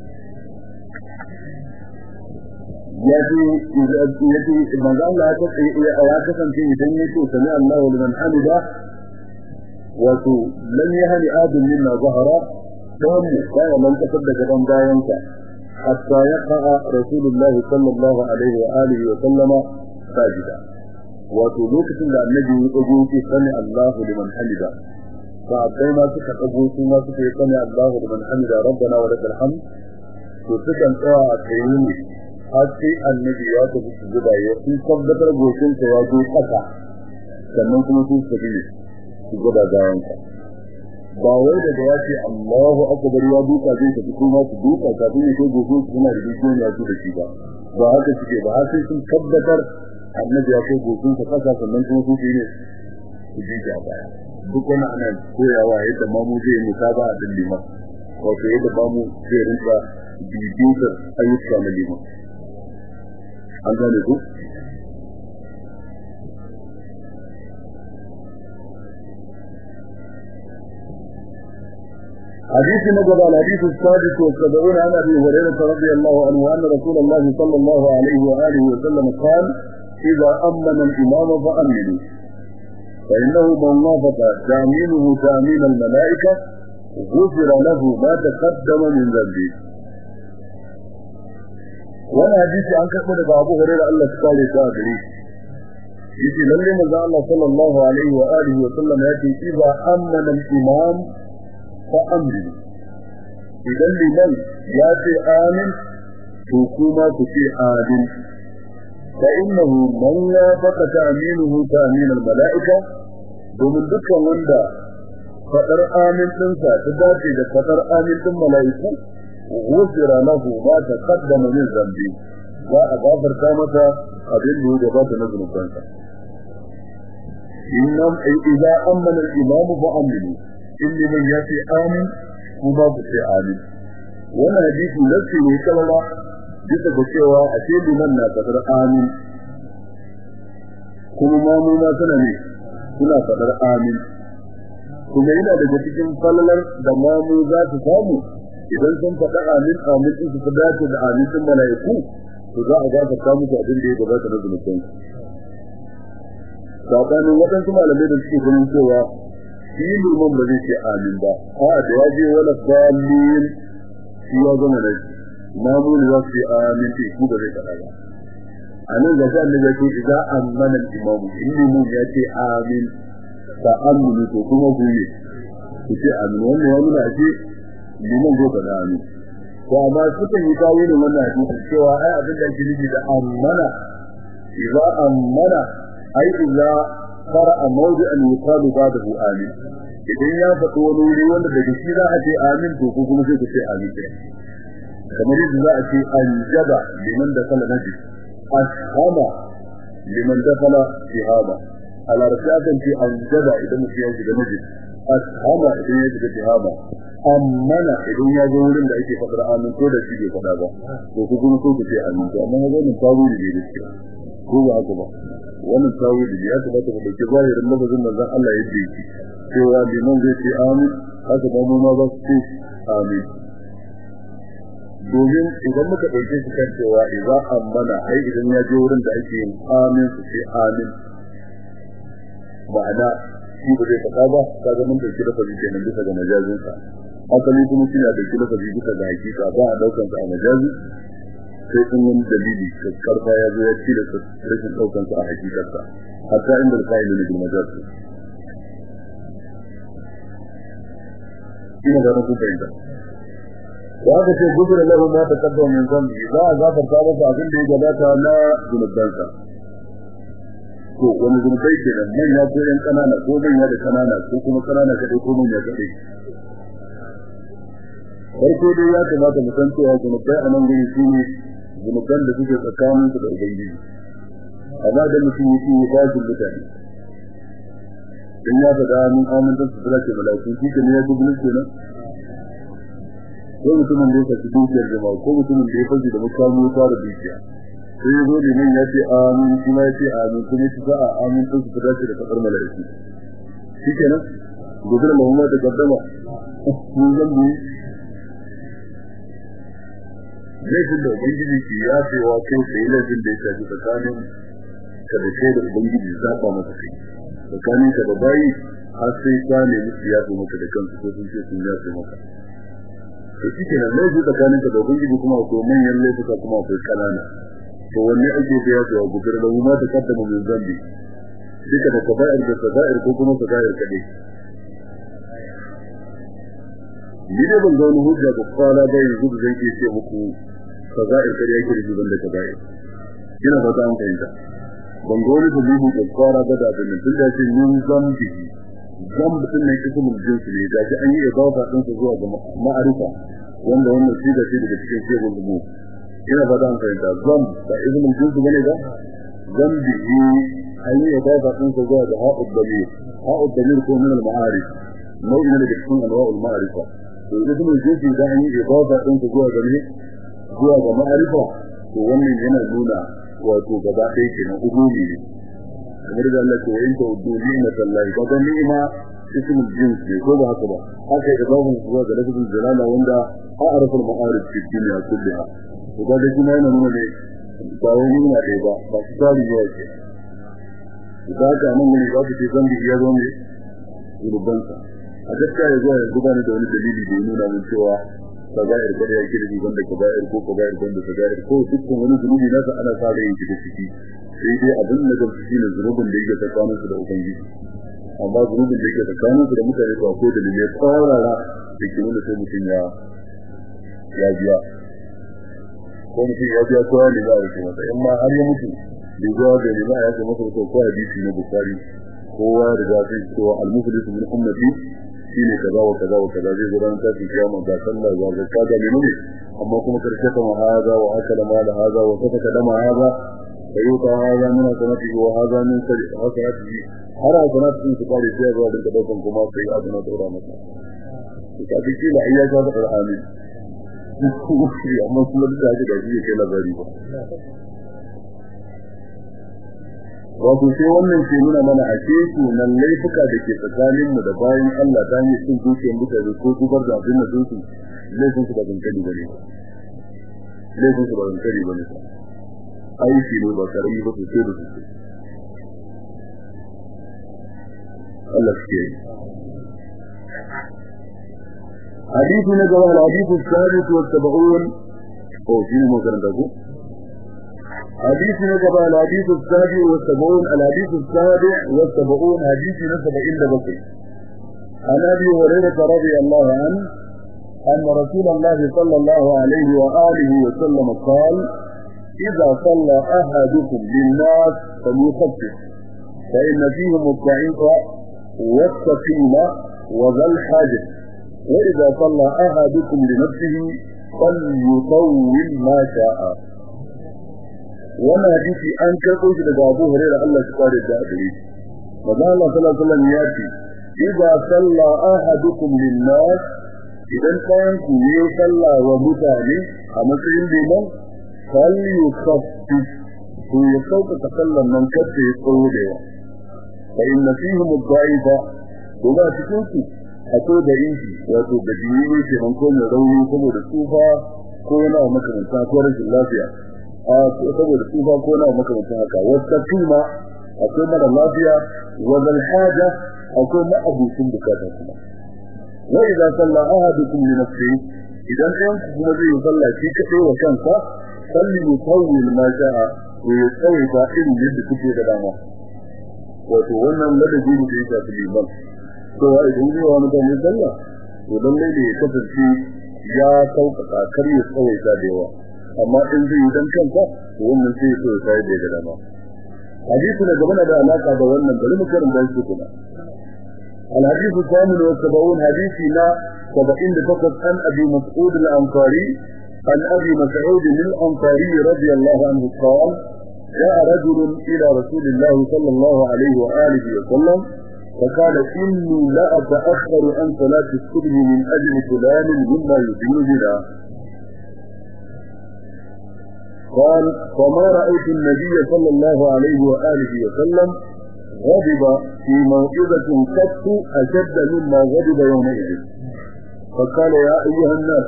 yaji yaji manzo Allah ya ya kasance idan yake sami Allahu liman hamida wato lam yahni adun minna zahara dan baya man ƙasar da gaban bayansa. Hatta yaqa rasulullahi sallallahu alaihi wa alihi wa sallama sajida. Wato lokacin da annabi ya dago yake sami Allahu liman hamida sahabbai ma suka dago su ma suka yi sami Allahu liman hamida rabbana wa lakal hamd. To sukan tsaya a tsaye ne. Har sai annabi ya tafi su zuba ya sun tabbatar goshin ya zo kasa sannan kuma su su ne su zuba gayan ka ba wai da ya ce Allahu akbar ya duka zai tafi kuma su duka kafin ya kai goshin su suna da dukkan ya su da shi ba. Ba haka suke ba har sai sun tabbatar annabi ya kai goshin sa kasa sannan kuma su ne su ji ja baya. Duk wani ana koyawa yadda mamu zai musaba a din liman. Wato yadda mamu zai rinka bibiyar ayyuka na liman. An gane ku حديث نجد الحديث السادس والسبعون عن أبي هريرة رضي الله عنه أن رسول الله صلى الله عليه وآله وسلم قال إذا أمن الإمام فأمنوا فإنه من وافق تأمينه تأمين الملائكة غفر له ما تقدم من ذنبه. Wani hadisi an karɓo daga Abu Hurairah Allah ya kare ta gare shi. Yace lalle manzo Allah sallallahu alaihi wa alihi wa sallam ya ce idza amana al-imam fa amri idan liman ya ce amin to kuma ku ce amin fa innahu man la faqa ta'minuhu ta'min al-mala'ika domin dukkan wanda fadar amin dinsa ta dace da fadar amin din mala'iku غفر له ما تقدم من ذنبه وأغفر كامتا أبنه جبات نزل كانتا إنهم إذا أمن الإمام فأمنوا إن من يأتي آمن وما بسي آمن وانا حديث نفسي ويكالله bisa ga cewa a ce liman na fadar amin kuma mamuna suna ne suna fadar amin kuma yana daga cikin falalar da mamu za su samu idan sun faɗa amin amin din su dace da amin din malaiku to za a ga ta musu abin da ya gabata na zunubin sabanin waɗansu malamai da suke ganin cewa shi liman ba zai ce amin ba a da ya je wala dalil shi ya zama da shi mamu ne za su ce amin ce ku ba zai faɗa ba a nan ga shan ya ce idan amana imamu in liman ya ce amin fa aminu to kuma ku yi ku ce amin wannan ya nuna ce liman zai faɗa amin to amma suka yi kawo ne wannan hadisi cewa ai abin da ake da amana idza amana ai idza qara'a mawdi'an yuqalu ba'dahu amin. Idan ya faɗi wani wuri wanda daga shi za a ce amin to ko kuma sai ku ce amin kamar yadda za a ce anjaba liman da kala na ji ashama liman da kala shihaba. A larabci akan anjaba idan mutum ya shiga na ji ashama idan ya shiga shihaba. Ammana idan ya zo wurin da ake fadar amin ko da shi bai fada ba to ku kuma so ku ce amin to amma ga wannan tawili ne gaskiya ko ba haka ba? Wannan tawili ya kamata ku ɗauki zahirin lafazin manzon Allah yadda yake cewa liman zai ce amin haka ba mu ma ba su ce amin. Domin idan muka ɗauke shi kan cewa idan ammana ai idan ya je wurin da ake yin amin su ce amin. Ma'ana shi ba zai faɗa ba kaga mun ɗauki lafazi kenan bisa ga majazin asali kuma shi na ɗauki lafazi bisa ga hakika ba a ɗaukan sa a majazi sai kun wani dalili ka karfa ya zo ya ci da rashin ɗaukan sa a hakikar sa hatta inda kai ne da majazi ina da kuma inda da aka ce gudura lahu ma taqaddama min zambi za a gafarta masa abin da ya gabata na zunubansa to wani zurbai ke nan manya ko yan kanana ko manya da kanana ko kuma kanana kadai ko manya kadai farko dai ya kamata mu san cewa zunubai a nan guri shi ne zunuban da suke tsakanin su da ubangiji. Amma da mutum yake yi ba mutane in ya faɗa min amintar su zira ce mala'iku shi ke ne ya gudu kenan? Ko mutumin da ya fashi dukiyar jama'a ko mutumin da ya fashi da mutane ta da dukiya sai ya zo da nan ya ce amin shi ma ya ce amin kuma shi za a amin sun su dace da ƙasar mala'iku. Shi kenan gobe da mahimma da gaddama. Mun laifin da ubangiji ke yafewa ko sai laifin da ya shafi tsakanin ka da kai da ubangiji zaɓa maka kai. Tsakanin ka da bayi har sai ka nemi su yafe maka da kansu ko sun ce sun yafe maka. To shi kenan laifin tsakanin ka da ubangiji kuma akwai manyan laifuka kuma akwai kanana to wanne ake da ya zuwa gudar da ma ta kaddama min zambi. Duka da kaba'ir da sagair ko kuma sagair kade ni dai ban ga hujja ga kwana da yanzu da zan iya ce muku kaza'ir kare yake da zuban da kaza'ir ina fata an fahimta. Ban ga wani dalili ga kwana da da nan tun da ce mun zambi. Zambi din ne ismul jinsi ne da ji an yi idafa din su zuwa ga ma'arifa wanda wannan shi da shi daga cikin shebul zubu ina fata an fahimta. Zamb da ismul jinsi ba ne da zambi an yi idafa din su zuwa ga ha'ud dalil ha'ud dalil ko min al-ma'arif nau'in daga cikin anwa'ul ma'arifa. To ismul jinsi da an yi idafa din su zuwa ga ne zuwa ga ma'arifa to wannan yana nuna wato gaba ɗaya kenan ubumi ne. Kamar da Allah ce in ta udu ni'matan Allah ka ga ni'ima ismul jins ne ko ba haka ba? Haka da babu zuwa ga lafzul jalala wanda a'rafu al-ma'arif fi dunya kullaha to ga shi ma yana nuna ne ba wani ne da ba ba shi tsari ne yake. Da ka nan ne ba su ce zan bi ya zo ne rubansa a gaskiya ya zo ya gudanar da wani dalili da ya nuna mun cewa kabair kada yake da ban da kabair ko kabair ban da kabair ko dukkan wani zunubi na sa ana sare yin da ciki. Sai dai abin da zai shi ne zunubin da yake tsakanin su da ubangiji. Amma zunubin da yake tsakanin su da mutane to akwai da ne tsarara da ke nuna sai mutum ya ya biya. Ko mutum ya biya kowa ne za a yi masa. In har ya mutu da zuwa da ne za a yake masa ko hadisi na bukari kowa da zafi cewa al-muflisu min ummati shine kaza wa kaza wa kaza zai gudanar da shi kiyama ga sallah ga zakka ga menene amma kuma karshe ta ma haza wa ma da haza wa saka dama haza ayyuka haza min sanati wa haza min hasanati har hasanati sun su kare sai ga dinka daukan kuma sai azuna daura masa ka ji kila ayya ga da qur'ani amma kuma da ga ji ke labari ba wato sai wannan ke nuna mana a ce su nan laifuka da ke tsakanin mu da bayan Allah ta yi sun zuciyar mutane ko zubar da abin da sun su laifin su ba kankani ba ne laifin su ba kankani ba ne aiki ne ba karami ba su sai da su Allah su ke yi حديث نجوى الحديث الثالث والسبعون أو شنو مكان تقول حديث نجبة الحديث السابع والسبعون الحديث السابع والسبعون حديث نسبة إلا بقي. عن أبي هريرة رضي الله عنه أن رسول الله صلى الله عليه وآله وسلم قال إذا صلى أحدكم للناس فليخفف فإن فيهم الضعيف والسقيم وذا الحاجة. وإذا صلى أحدكم لنفسه فليطول ما شاء. Wannan hadisi an karɓo shi daga Abu Hurairah Allah ya kare da gare shi. Manzo Allah sallallahu alaihi wasallam ya ce idza salla ahadukum lin-nas idan kayan ku yi sallah wa mutane a matsayin liman fal yukhaffif to ya sauka ta sallan nan kace ya tsoro da yawa. Fa inna fihim ad-da'ifa ba cikin su akwai da inji wato da jini ke nan ko mai rauni saboda tsufa ko na makaranta ko rashin lafiya. A saboda tsufa ko na makamantan haka. Wata tuma akwai mara lafiya wa zal haja akwai ma abucin buƙata kuma. Wa idza salla ahadukum li nafsihi idan ɗayan ku kuma zai salla shi kadai wa kansa salli mutawwil ma sha'a wa yasawi ba irin yadda kuke da dama. Wato wannan ladabi ne da ya shafi liman. To idan zai wa mutane salla to dan ne ya kasance ya sauƙaƙa kar ya tsawaita da yawa. Amma in zai dan kanka wannan sai so sai da dama. Hadisi da gaba da alaka da wannan bari mu karanta shi kuma. الحديث الثامن والسبعون حديثنا سبعين فقط عن أبي مسعود الأنصاري عن أبي مسعود الأنصاري رضي الله عنه قال جاء رجل إلى رسول الله صلى الله عليه وآله وسلم فقال إني لا أتأخر عن صلاة الصبح من أجل فلان مما يدين بنا قال فما رأيت النبي صلى الله عليه وآله وسلم غضب في موعظة قط أشد مما غضب يومئذ. فقال يا أيها الناس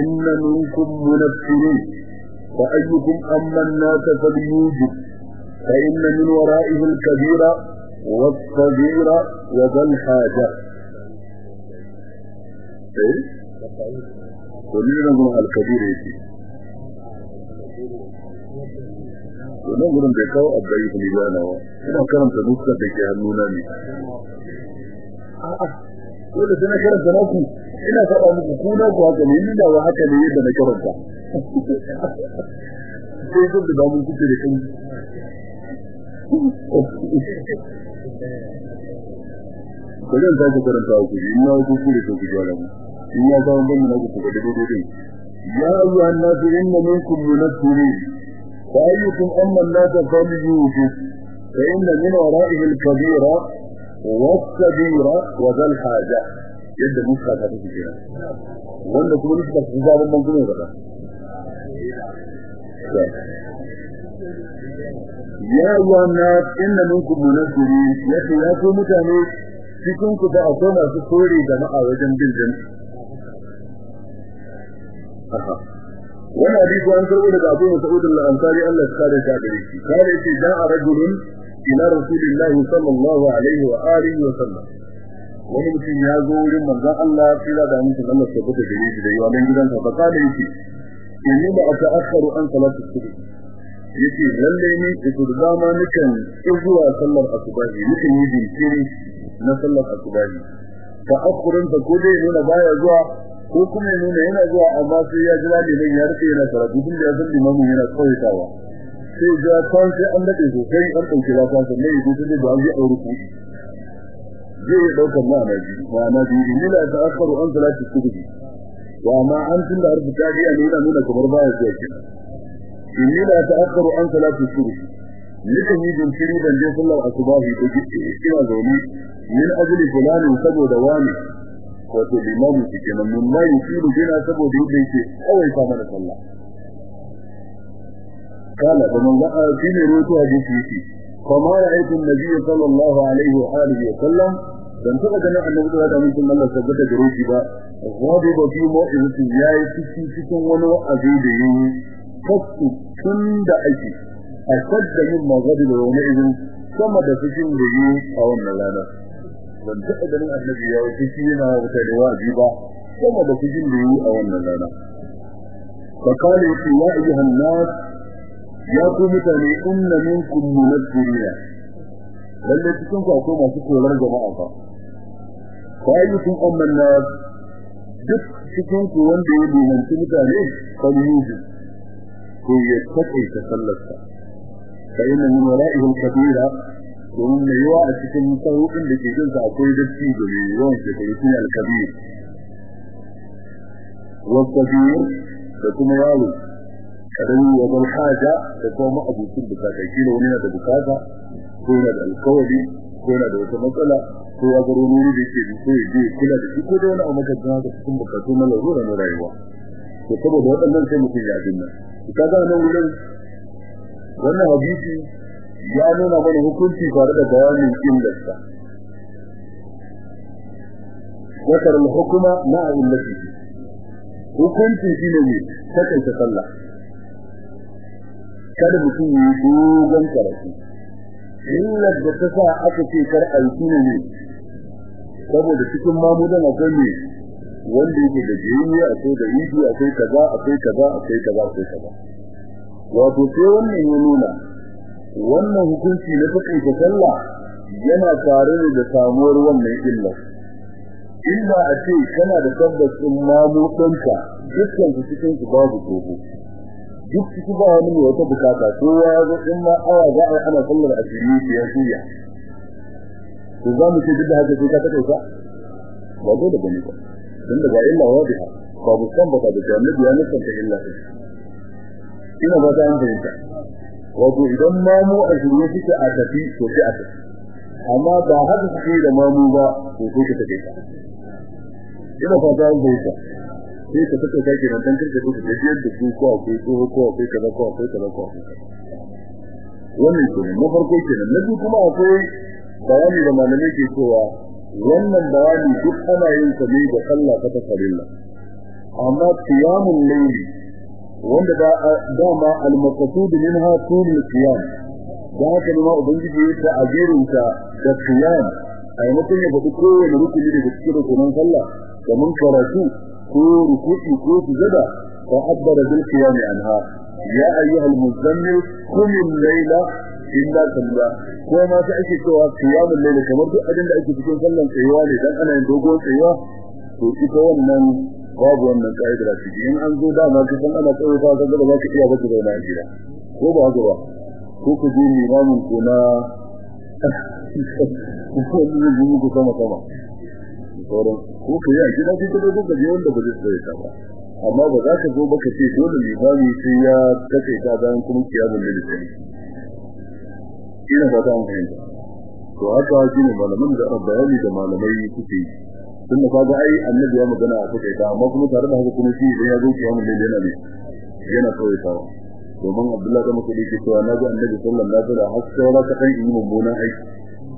إن منكم منفرين فأيكم أما الناس فليوجب فإن من ورائه الكبير والصغير وذا الحاجة. إيه؟ من الكبير يجي wannan gurin bai kawo abdai ne ba nawa ina karanta nuskar da ke hannuna ne. Wanda sai na karanta naku ina faɗa muku ku na ku haka ne ni da wa haka ne yadda na karanta. Sai duk da mun kuce da kan ko zan ta karanta ku in na ku ku da ku jira mu. In zama ban na ku ku da dole ya ayyuha an-nas inna minkum munaffirin fa ayyukum amma an-nas falyuhib fa inna min wara'ihi al-kabira was-sabira wa dhal haja yadda muka ta take kira wanda kuma nuka su zaban ban kuma gaba ya ayyuha an-nas inna minkum munaffirin ya ce ya ku mutane cikin ku da akwai masu kore jama'a wajen bin jami'a wannan hadisi an karbo daga Abu Mas'ud al-Ansari Allah ya kare ta gare shi. Kare shi ja'a rajulun ila rasulillahi sallallahu alaihi wa alihi wa sallam. Wani mutum ya zo wurin manzon Allah kira da mutum Allah ya tabbata gare shi da yawa dan gidansa. Fa kale yake inni ba ata'akkaru an salatu subh ya ce lalle ni ku dama nukan zuwa sallar asubahi nukan yi jinkiri na sallar asubahi. Ta akkurin ta ko dai nuna baya zuwa ko kuma ya nuna yana zuwa amma sai ya jira liman ya rufe yana karatu tun da ya san limamin yana tsawaitawa. Sai ya kwan sai an daɗe sosai an ɗauki lafa sannan ya gudu da ba zai auri ku zai yi ɗaukar ma'ana biyu ma'ana biyu in yana ta akkaru an salati subhi wa amma an tun da harfi ta biya ne yana nuna kamar baya zuwa kenan. In yana ta akkaru an salati subhi nikan yi jinkiri ban je sallar asubahi da ina zaune min ajli fulani saboda wani. Wato limamu ke kenan mun ma yusiru bina saboda yadda yake kawai ta mana sallah. Kala da mun ga shi ne roto hadisi yake kuma ra'aytu an-nabiy sallallahu alaihi wa alihi wa sallam. Dan taba ganin annabi da da mutum Allah tabbata da roki ba. Wadi ba fi mu'izati yayi cikin cikin wani wa'azi da yayi kasu tun da ake ashadda min maghadi da wani izin sama da cikin da yi a wannan rana ban taɓa ganin annabi ya wuce shi yana wuta da wa'azi ba sama da cikin da yi a wannan rana fa kale shi ya ayyuhan nas ya ku mutane inna minkum munazzirina lalle cikin ku akwai masu korar jama'a fa fa ayyukum amman nas duk cikin ku wanda ya limanci mutane kan yuzu ko ya taƙaita sallarsa فإن من domin mai yawa a cikin sauƙin da ke jinsa akwai datti da mai yawan shekaru suna alkabir wasabir da kuma yaro ƙarami wa zan haja da kuma ma'abucin buƙata. Kila wani na da buƙata ko yana da alkawari ko yana da wata matsala ko ya garo wani da ke da ya je kula da shi wani abu makasar haka cikin bukatu na lalura na rayuwa. To saboda waɗannan sai mutum ya dinna ka nan wurin wannan hadisi ya nuna mana hukunci tare da bayanin illarsa. Zakar al-hukma ma'a illati. Hukunci shine ne sakin ta sallah. Kada mutum yi dogon karatu. Illar da ta sa aka ce kar aiki ne saboda cikin mamudan akwai ne wanda yake da jini akwai da idi akwai kaza akwai kaza akwai kaza akwai kaza. Wato sai wannan ya nuna wannan hukunci na fitin ta sallah yana tare da samuwar wannan illa. Illa a ce kana da tabbacin mamu ɗanka dukkan su cikin su babu gobe duk su ba wani mai wata buƙata ko ya zo in ma awa za a ana sallar asiri ya shirya. To za mu ce duk da haka ka take ka ba dole ba ne ba. Dan daga illa wadiha babu san ba da annabi ya nufanta illa ina ba ta fahimta. Wato idan mamu a shirye suke a tafi to sai a tafi. Amma ba haka suke da mamu ba to sai ka tafi ina ba ta fahimta. Sai ka tafi kai kenan dan kirka duk da yadda su ko akwai ko ko akwai kaza ko akwai kaza ko wannan ke na farko kenan. Na biyu kuma akwai bayani da malamai ke cewa wannan bayani duk ana yin sa ne da sallah ta farilla. Amma qiyamul layli wanda da dama al-maqsud minha tul qiyam da haka ne ma ubangiji ya ta ajirinta da qiyam ai mutum ya faɗi kowane rukuni da cikin rukunin sallah kamar karatu ko ruku'i ko sujada fa abbara bil qiyam anha ya ayyuha al-muzammil qum al-layla illa kallah ko ma ta ake cewa qiyamul layl kamar duk abin da ake cikin sallan tsayuwa ne dan ana yin dogon tsayuwa to ita wannan babu wannan ka'idar a ciki. In an zo da ma ka san ana tsaye ta ga da zaka iya baka zauna a gida. Ko ba haka ba? Ko ku ji limamin ku na ko ne ji ku sama sama. Sauran ko ku yi a gida sai ka zo ka je wanda ba zai tsaye ba. Amma ba za ka zo baka ce dole limami sai ya kace ta bayan kuma kiyamun lillahi ina ba ta fahimta. To haka shine malaman da bayani da malamai suke yi. Tun da kaga ai annabi ya magana a kai ta amma kuma tare da haka kuma shi idan ya zo kiyamun lillahi yana ne yana kawai ta. Domin Abdullahi da Masudi ke cewa na annabi sallallahu alaihi wasallam har sai ka kan yi mummunan aiki.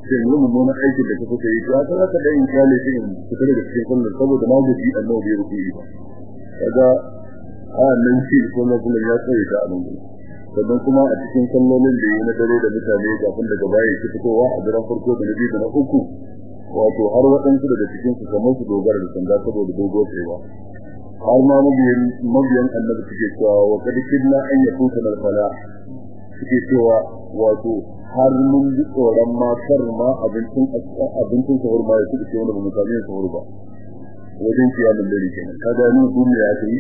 Sai yi mummunan aiki da kuka yi ya ta ka da in kale shi fita daga cikin sallar saboda na gaji annabi ya rubuci ba. Kaga a nan shi sallallahu alaihi ya tsaye ta annabi sannan kuma a cikin sallolin da yi na dare da mutane kafin daga baya ki fitowa a daren farko da nabi da na uku wato har waɗansu daga cikin su kamar su dogara da sanda saboda dogo tsayawa har ma mabiyan mabiyan annabi suke cewa wa kad kidna an yakuta al fala suke cewa wato har mun ji tsoron ma kar ma abincin abincin sahur ma ya kuɗe wanda ba mu sami sahur ba. Wajen kiyamun dare kenan. Kaga ni duniya ya kai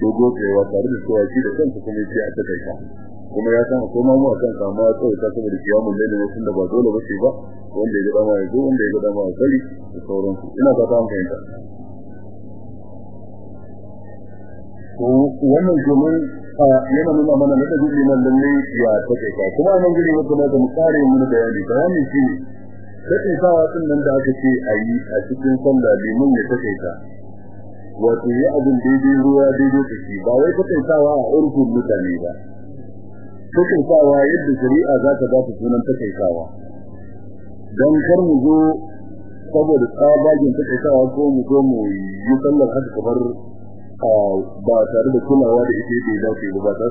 dogo tsayawa tare da cewa shi da kansa kuma ya ce a takaita kuma ya san akwai mamu akan samu a tsawo ta saboda kiyamun ne tunda ba dole ba ce ba wanda ya ga dama ya zo wanda ya ga dama ya bari da sauransu. Ina fata an fahimta. Wannan domin yana nuna mana na da gudu nan lalle ya takaita kuma nan gudu wanda na da mutare mun bayani. Bayani shi ne takaitawa ɗin nan da aka ce a yi a cikin sallah limin ya takaita wato yi abin daidai ruwa daidai take. Ba wai takaitawa a urfin mutane ba. Takaitawa yadda shari'a za ta ba ta sunan takaitawa. Don kar mu zo saboda tsabagin takaitawa ko mu zo mu yi sallar haka kamar ba tare da kulawa da ita yadda ya dace ba ta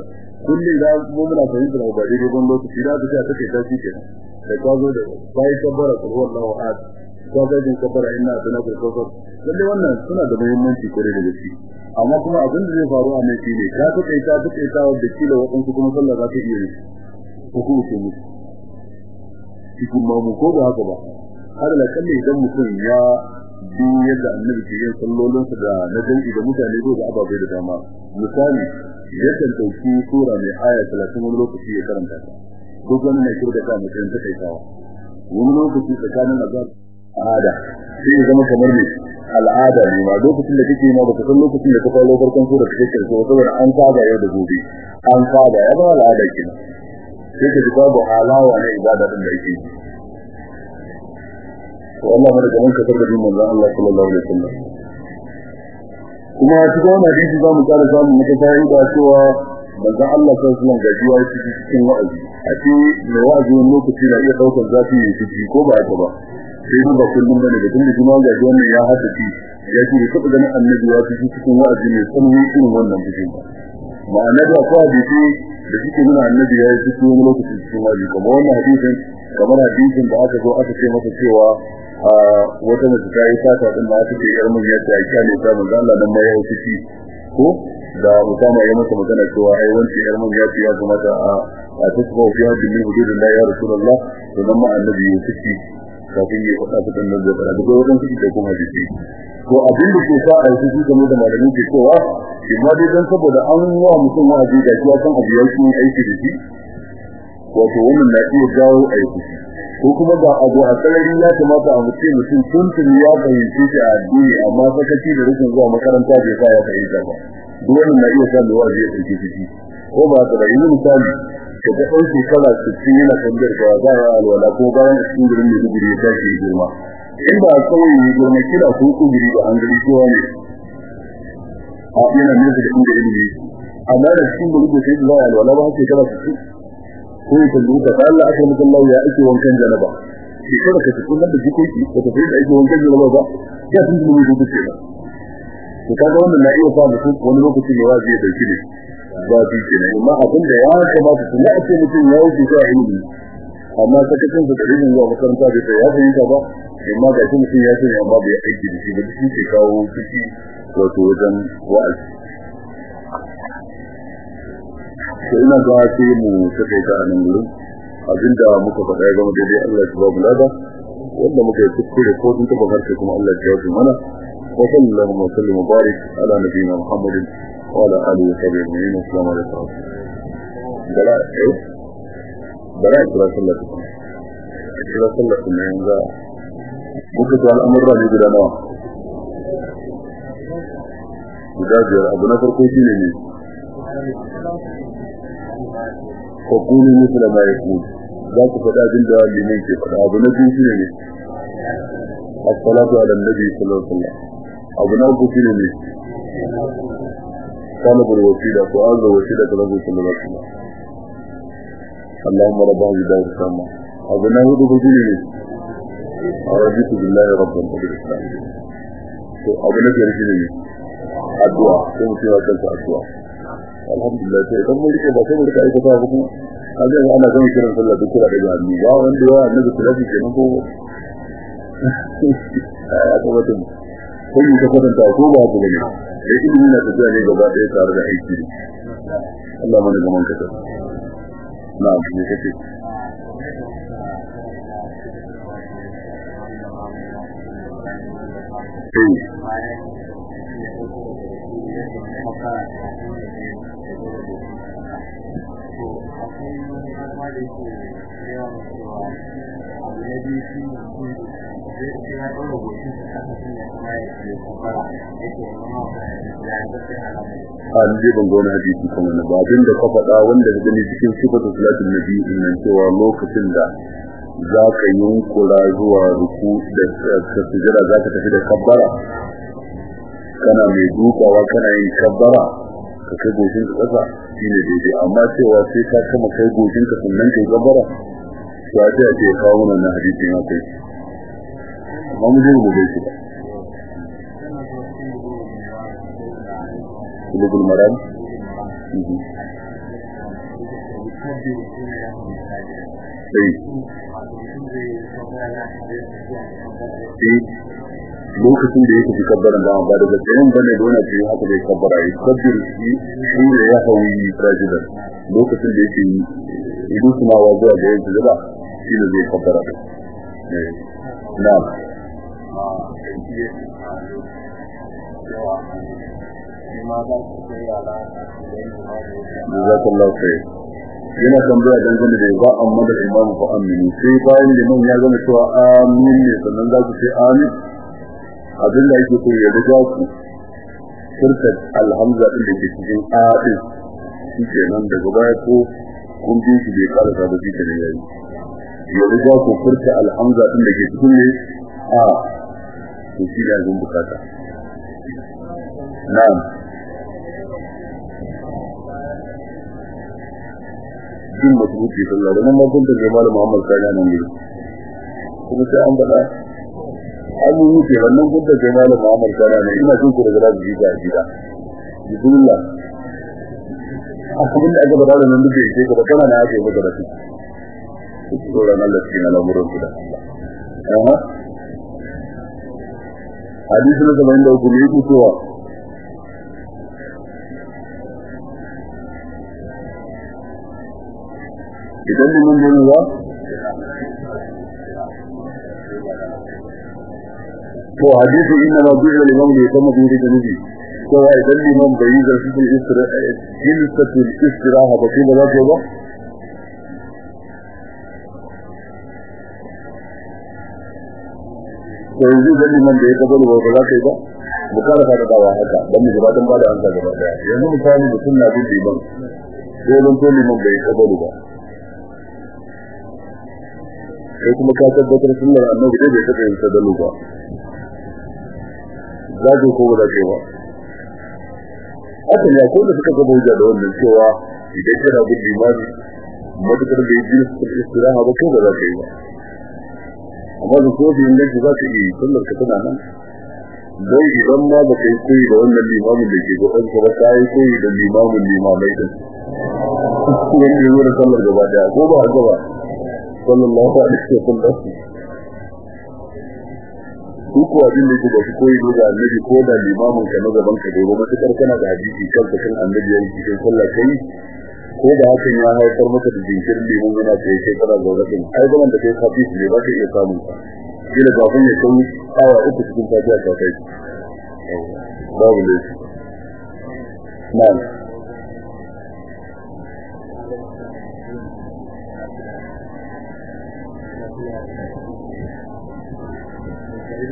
kulle da mu muna fahimtar ba daidai ban lokaci da ta take ta shi kenan. Da ka da bai kabbara ko wallahu ahad ko ga din kabbara inna tana da kawai lalle wannan suna da muhimmanci kore da gaske. Amma kuma abin da zai faru a nan shine ka ta kai ta ta kai ta da kila wadansu kuma sallah za ta yi. Ko kuma ce musu cikin mamu ko da haka ba. Har da kalle idan mutum ya bi yadda annabi ke yin sallolinsa da na dangi da mutane zo da ababai da dama. Misali yakan ɗauki sura mai aya 30 wani lokaci ya karanta ta. Duk wani mai kirda ka mutum ta kaitawa wani lokaci tsakanin azab al'ada. Sai zama kamar ne al'ada ne. Ma lokacin da kake ma baka san lokacin da ka fara farkon sura kake kirko saboda an saba yau da gobe. An saba ya ba al'ada kenan. Sai ka ji babu halawa na ibada din da yake to Allah mana da manka da bin manzon Allah sallallahu alaihi wasallam. Kuma cikin wannan hadisi za mu kara samu mata fa'ida cewa manzon Allah sallallahu alaihi wasallam gajiya cikin wa'azi. A mai wa'azi lokaci na iya ɗaukar zafi ya ko ba haka ba? Sai dai ba kullum ba ne da tunda kuma ga wannan ya hada shi ya ce da kuma ganin annabi ya ciki cikin wa'azi mai tsanani irin wannan cikin ba. Ma'ana da ko hadisi da suke nuna annabi ya yi cikin wani lokaci cikin wa'azi kamar wannan hadisin kamar hadisin da aka zo aka ce masa cewa wata mace ta yi sata din da aka ce yar mun ya ƙyale ta manzo Allah dan mai yau ciki ko? Da mutama ya masa magana cewa ai wanci yar mun ya ya kamata a a tasba fi hadin hududillah ya rasulullah. To dan ma annabi ya ciki kafin ya faɗa ta dan da fara daga wajen ciki da kuma hadisi. To abin da ke sa a yi ciki kamar da malamin ke cewa imma dai dan saboda an wa mutum wa'azi da shi san abu ya aiki da shi wato wannan na iya jawo aiki. Ko kuma ga abu a sarari ya kamata a mutum mutum tuntun ya fahimci shi a addini amma sakaci da rikin zuwa makaranta bai sa ya fahimta ba. Duk wannan na iya sa mai wazi ya ɗauki ciki ko ba ta da yanzu misali ka ga ɗan shekara sittin yana tambayar ka za a alwala ko bayan cikin garin mai ya tashi girma? In ba kawai ya girma kila ko kuguri da an gari kowa ne. A yana nesa da inda ilimi amma da cikin garin da sai za a alwala ba shekara sittin. Ko ya tambaye ka Allah aka maka Allah ya ake wankan janaba. Shi kada ka tafi da jikoki ko tafi da ake wankan janaba ba ya tun da mutum ce ba. To kaga wannan na iya samu su wani lokaci ne wa zai ɗauki ne. Ba bi kenan. Amma abin da ya kamata su ne ake mutum ya wuce ga ilimi. Amma sakacin da dalilin zuwa makaranta bai ya fahimta ba amma ga shi mutum ya ce amma bai aiki da shi ba shi ke kawo ciki wato wajen wa'azi. To ina ga sai mu take ta nan gurin abin da muka faɗa ya zama daidai Allah ya ba mu lada. Wanda muka yi kuskure ko tun taba kuma Allah ya ji mana. Wa sallallahu wa sallam mubarak ala nabiyina muhammadin. Wa ala alihi wa sahbihi ajma'in assalamu alaikum dala eh dala kira sallallahu kira sallallahu ne yanzu muka ga al'amura ne guda nawa guda biyar abu na farko shine ne ko kuni musu ma ya kuni za ku faɗa abin da liman ke faɗa abu na biyu shine ne as-salatu ala nabi sallallahu alaihi طالب الوسيلة سؤال الوسيلة تلقوا كل اللهم رب هذه الدعوة التامة أظن أنه بجلي أرجيت بالله ربا الإسلام أظن أنه بجلي الدعاء كم فيها كنت الدعاء الحمد لله. ثم لك بصم لك أي كتاب؟ أظن هذا أنا كم كنا صلى بكل عباد الله وأن دعاء النبي صلى الله عليه وسلم آيات وتم كل كفتن تعطوبها بجلي sai ilimi na tafiya ne gaba ɗaya tare da aiki Allah mana gaman ka ta na'am ne kace a nije ban gona hadisi kuma na ba. Abin da ka faɗa wanda ka gani cikin sifatu salatin nabi nan cewa lokacin da za ka yunkura zuwa ruku da sujada za ka tafi da kabbara kana mai dukawa kana yin kabbara ka kai goshin ka kasa shine daidai. Amma cewa sai ka kama kai goshin ka sannan kai kabbara to a ce a ce kawo na hadisin ya kai. Amma mu je mu gaishe ba bulugul maram. Sai lokacin da yake kabbaran da ba daga tsayin ba ne dole ce haka zai kabbara yi kabbir shi shi ne ya hawi sajidan lokacin da yake idan kuma wa zuwa da yake da shi ne zai kabbara na'am. Jazakallahu khair. Yana tambaya dangane da ba amma da imamu fa aminu. Sai bayan liman ya gama cewa amin ne sannan za ku ce amin. Abin da yake so ya riga ku shirka alhamza din da ke cikin aɗin shi kenan daga baya ko kun bi shi bai karasa ba shi kenan yayi ya riga ku furta alhamza din da ke cikin ne? A to shi ne abin buƙata. Na'am. Jin mutubuci sallah. Da nan da jama'a Muhammad sallallahu alaihi wasallam kuma sai an ba da an yi ke wannan gudda ke malam Muhammad sana ne ina jin ku da gida gida. Bismillah. Abin da aka ba da nan duke ke gaba kana na ake maka da shi. Tsoron Allah cikin al'amuran ku da Allah. Hadisi na zaman da ku ne ku cewa idan liman ne ba to hadisi inna ma bi'a liman bi kama bi da nabi ko idan liman bai da su istiraha jilsatu istiraha ba kuma za ba? To yanzu da liman da ya kabar ba yi ba? Bukara ta da dawa haka dan mu gaba dan ba da ansa gaba ɗaya. Yanzu misali mutum na bin liman sai don to liman bai kabar ba. Sai kuma ka tabbatar sunnar annabi dai bai yin sadalu ba. Za ku ko ba za ba? Ne da suka gaba hujja da wannan cewa idan kana bin limami madukar da yi su istiraha ba ko ba za yi ba. Amma da ko da da za ka yi ka tana nan. Dai idan ma ba kai koyi da wannan limamin da ke gaban ka ba ka yi koyi da limamin limamai din wanda ya da sallar gaba ɗaya ko ba haka ba? Sallallahu alaihi wa sallam. Duk abin da su koyi da annabi ko da limamin ka na gaban ka gobe kana da hadisi kan kan annabi yayin cikin sallah kai ko da hakan ya haifar maka da jinkirin liman yana kai kai kana ai zaman da kai hafiz ne ba iya samun ka kila ya kai awa uku cikin fatiha ta kai. Babu ne na'am.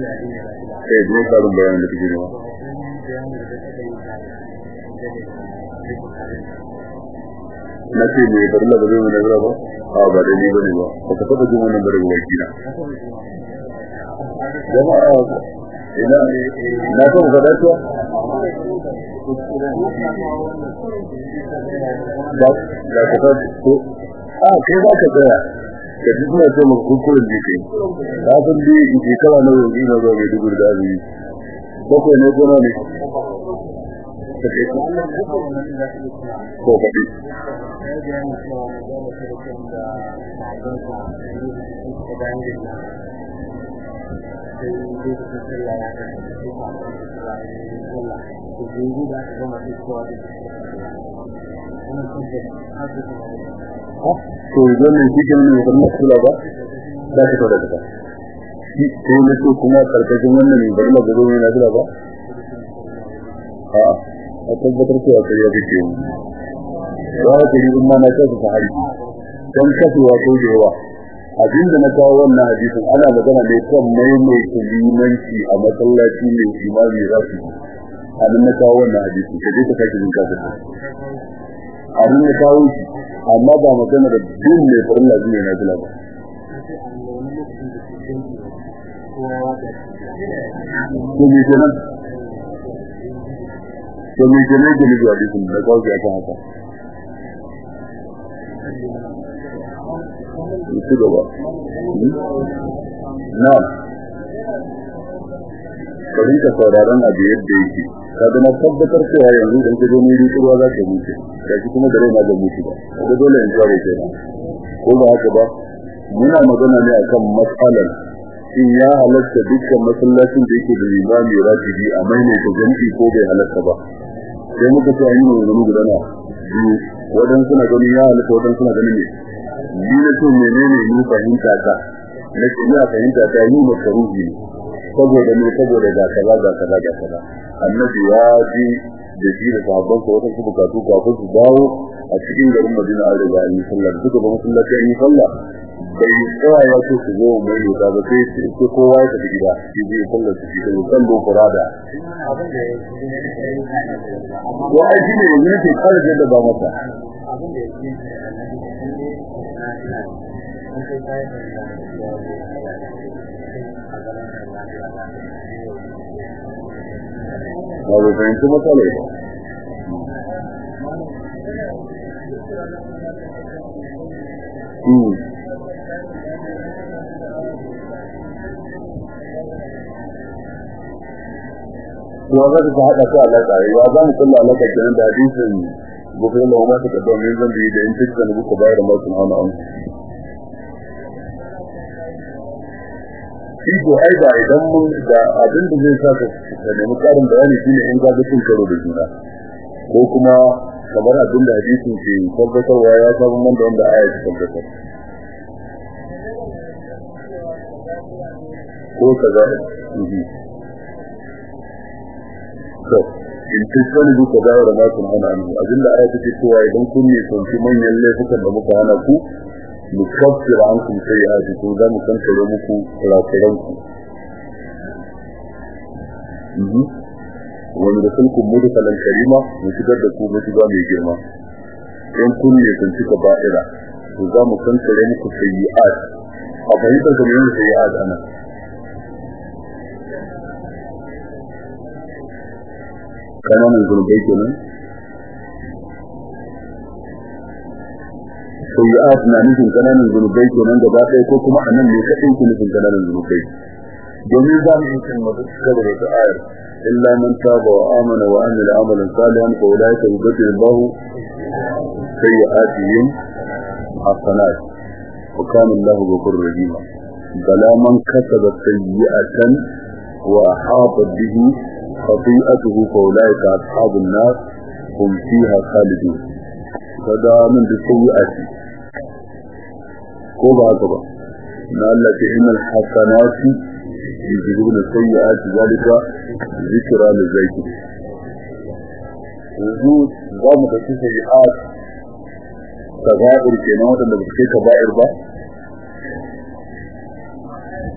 Sai ne karin bayanin da kike nema. Na ce mai bari la bari mai ba? A ba da ni ba ne ba. Ba ka taba jin wannan bari ba kina jama'a ina na san ga dato da da ka ko? A kai za ka tsaya. Ka ji suna ce maka kukurin da kai ka san dai in shekara na yanzu ina zuwa mai dubu da azumi. Bakwai ne gona ne? Ko kaɗi to ne da ka ka shi sai ne to kuma ƙarƙashin wannan ne bari ga zo ne kula ba? A tabbatar cewa sai ya fice mu wa ta yi umma na ta ta hari. Dan kasuwa ko da yawa. Abinda na kawo wannan hadisin ana magana ne kan mai mai limanci a masallaci ne imami za su abin na kawo wannan hadisin kaje ka sake jin kafin abin na kawo shi amma ba magana da din ne farin lazi ne na bila ba. Ko me kenan? Ko me kenan da ni zuwa dikin da kawo ya kan haka? Ci gaba. Na kabin ka sauraron abu yadda yake. Na tabbatar cewa yanzu idan ka zo ne ruwa za ka mutu. Kaji kuma da raina da mutu ba. Kaga dole in tsare kai ko ba haka ba? Muna magana ne akan matsalar. Shin ya halatta dukkan masallacin da yake da limami rajibi a maine ta jami'i ko bai halatta ba? Sai muka ce an yi magana guda na biyu. Wadan suna ganin ya halatta wadan suna ganin ne ni na ce menene ni fahimta ta? Na ce ina fahimta ta yi makaruhi ne. Saboda ne saboda ga kaza ga kaza ga kaza annabi ya ji da shi da sahabban sa wata bukatu kafin su dawo a cikin garin Madina an riga an yi sallah duka ba masallaci an yi sallah bai tsaya ya ce su zo mai lura ba sai sai kowa ya tafi gida shi zai sallar su da kan do furada to ai shi ne yanzu nake kare da ba masa ba bai fahimci matsalar ba. Wa za ka haɗa su alaƙa, ya za mu kulla alaƙa kenan da hadisin gufin da ta kaddon min zambi da in cikin da muka bayar masu hana an. Shi ko ai ba idan mun da abin da zai sa ka nemi ƙarin bayani shine in ga cin karo da juna. Ko kuma kamar abin da hadisin ke tabbatarwa ya samu man da wanda aya ta tabbatar. Ko kaza. to in tsani duka dawo da masu hana annu abin da aya take cewa idan kun ne sauƙi manyan laifukan da muka hana ku mu kafir an kun sai a ji za mu kankare muku kurakuran ku. Wani da sulkun mu da karima mu shigar da ku mutuwa mai girma. In kun ne sun cika ba'ira to za mu kankare muku sayyi'at. A fahimtar ƙananan zurbai kenan? Sayyi'at na nufin kananan zurbai kenan gaba ɗaya ko kuma anan ne kaɗai ke nufin kananan zurbai domin za mu yi cin wata cikar da ta ayar illa man taba wa amana wa amila amalan salihan fa ulaika yubaddilu Allahu sayyi'atihim hasanat wa kana Allahu ghafurur rahim bala man kasaba sayyi'atan wa ahata bihi خطيئته فأولئك أصحاب النار هم فيها خالدون kada min da sayyi'ati ko ba haka ba. Na Allah ta innal hasanati yuzhibuna sayyi'ati zalika zikra lil zakirin yanzu za mu su sayyi'at kaba'ir kenan wadanda ba su kai ba.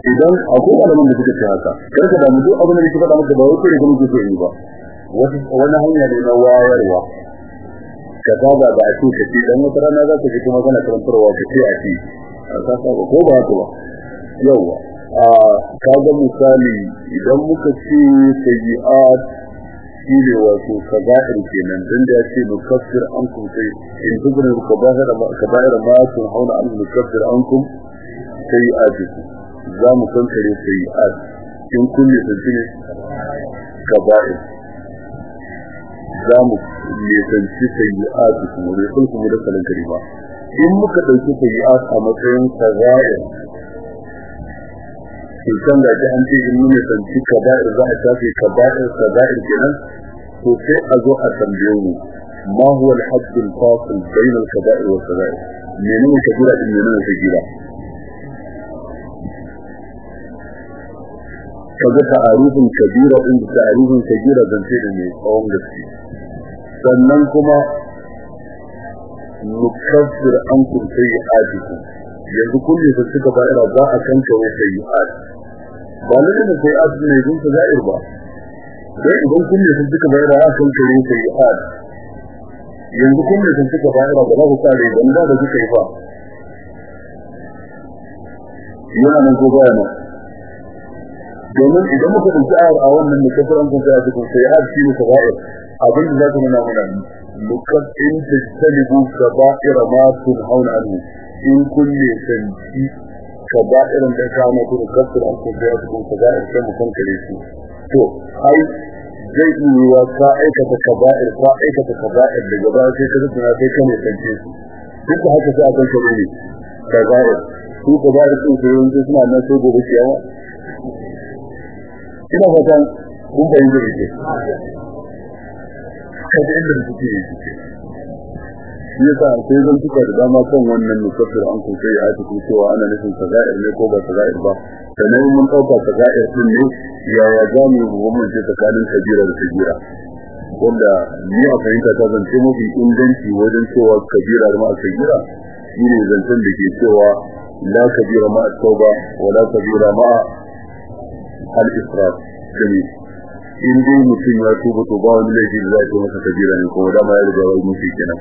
Idan akwai alamun da suka ce haka kar ka damu duk abin da kike faɗa maka ba wai kare kuma kike yi ba. Wani hanya ne na wayarwa. Ka saba da ake ka ce dan wata rana za ka ji kuma kana karantarwa ka ce a ce. Ka saba ko ba haka ba? Yawa a kaga misali idan muka ce sayyi'at shine wato kaba'ir kenan dan da ya ce mukaffir ankum sai in tubra kaba'ir ma kaba'ir ma sun hauna an mukaffir ankum sayyi'atikum za mu kankare sayyi'at in kulli tantine kaba'ir. Za mu nisanci sayyi'atikum wa yakulkum da kalan karima in muka dauki sayyi'at a matsayin kaba'ir kan da ji an ce in mun nisanci kaba'ir za a shafe kaba'ir kaba'ir kenan to sai a zo a tambaye mu ma huwa al-hadd al-fasil bayna al-kaba'ir wa al-kaba'ir menene kabira din menene sagira kaga ta'arifin kabira din da ta'arifin sagira zance da mai tsawon gaske sannan kuma nukaffir ankum sayyi'atikum yanzu kullu da suka ba'ira za a kankare sayyi'at ba lalle da sayyi'at ne din sa'ir ba sai idan kullu da suka ba'ira za a kankare sayyi'at yanzu kullu da suka ba'ira ba za ku kare dan da kuka yi ba yana nan ko baya nan domin idan muka ɗauki ayar a wannan da kafar an kunta cikin sayyi'at shi ne sa'ir abin da za ku nuna mana lukatin tajtalibu kaba'ira ma tunhauna anhu in kulle sanci kaba'irin da ka na kuma kafir an ko da su kaba'ir sai mu kan kare su to ai zai yi wa ka aikata kaba'ir ka aikata kaba'ir da gaba sai ka tsaya sai ka ne sance su duk da haka sai akan kare ne kaba'ir su kaba'ir sun sai yanzu suna nan sai gobe ciyawa ina fatan kun bayyana da kada inda mutum yake. Shi yasa sai zan tuka da dama kan wannan musaffir an ko sai ya tuku cewa ana nufin sagair ne ko ba sagair ba. Sannan mun ɗauka sagair din ne yaya za mu yi wannan ce tsakanin kabira da kabira? Wanda ni a fahimta ta zance mafi inganci wajen cewa kabira da ma kabira shine zancen da ke cewa la kabira ma tauba wa la kabira ma al-israf in dai mutum ya tuba to ba wani laifi da za a masa kabira ne kuma dama ya riga wani mutum kenan.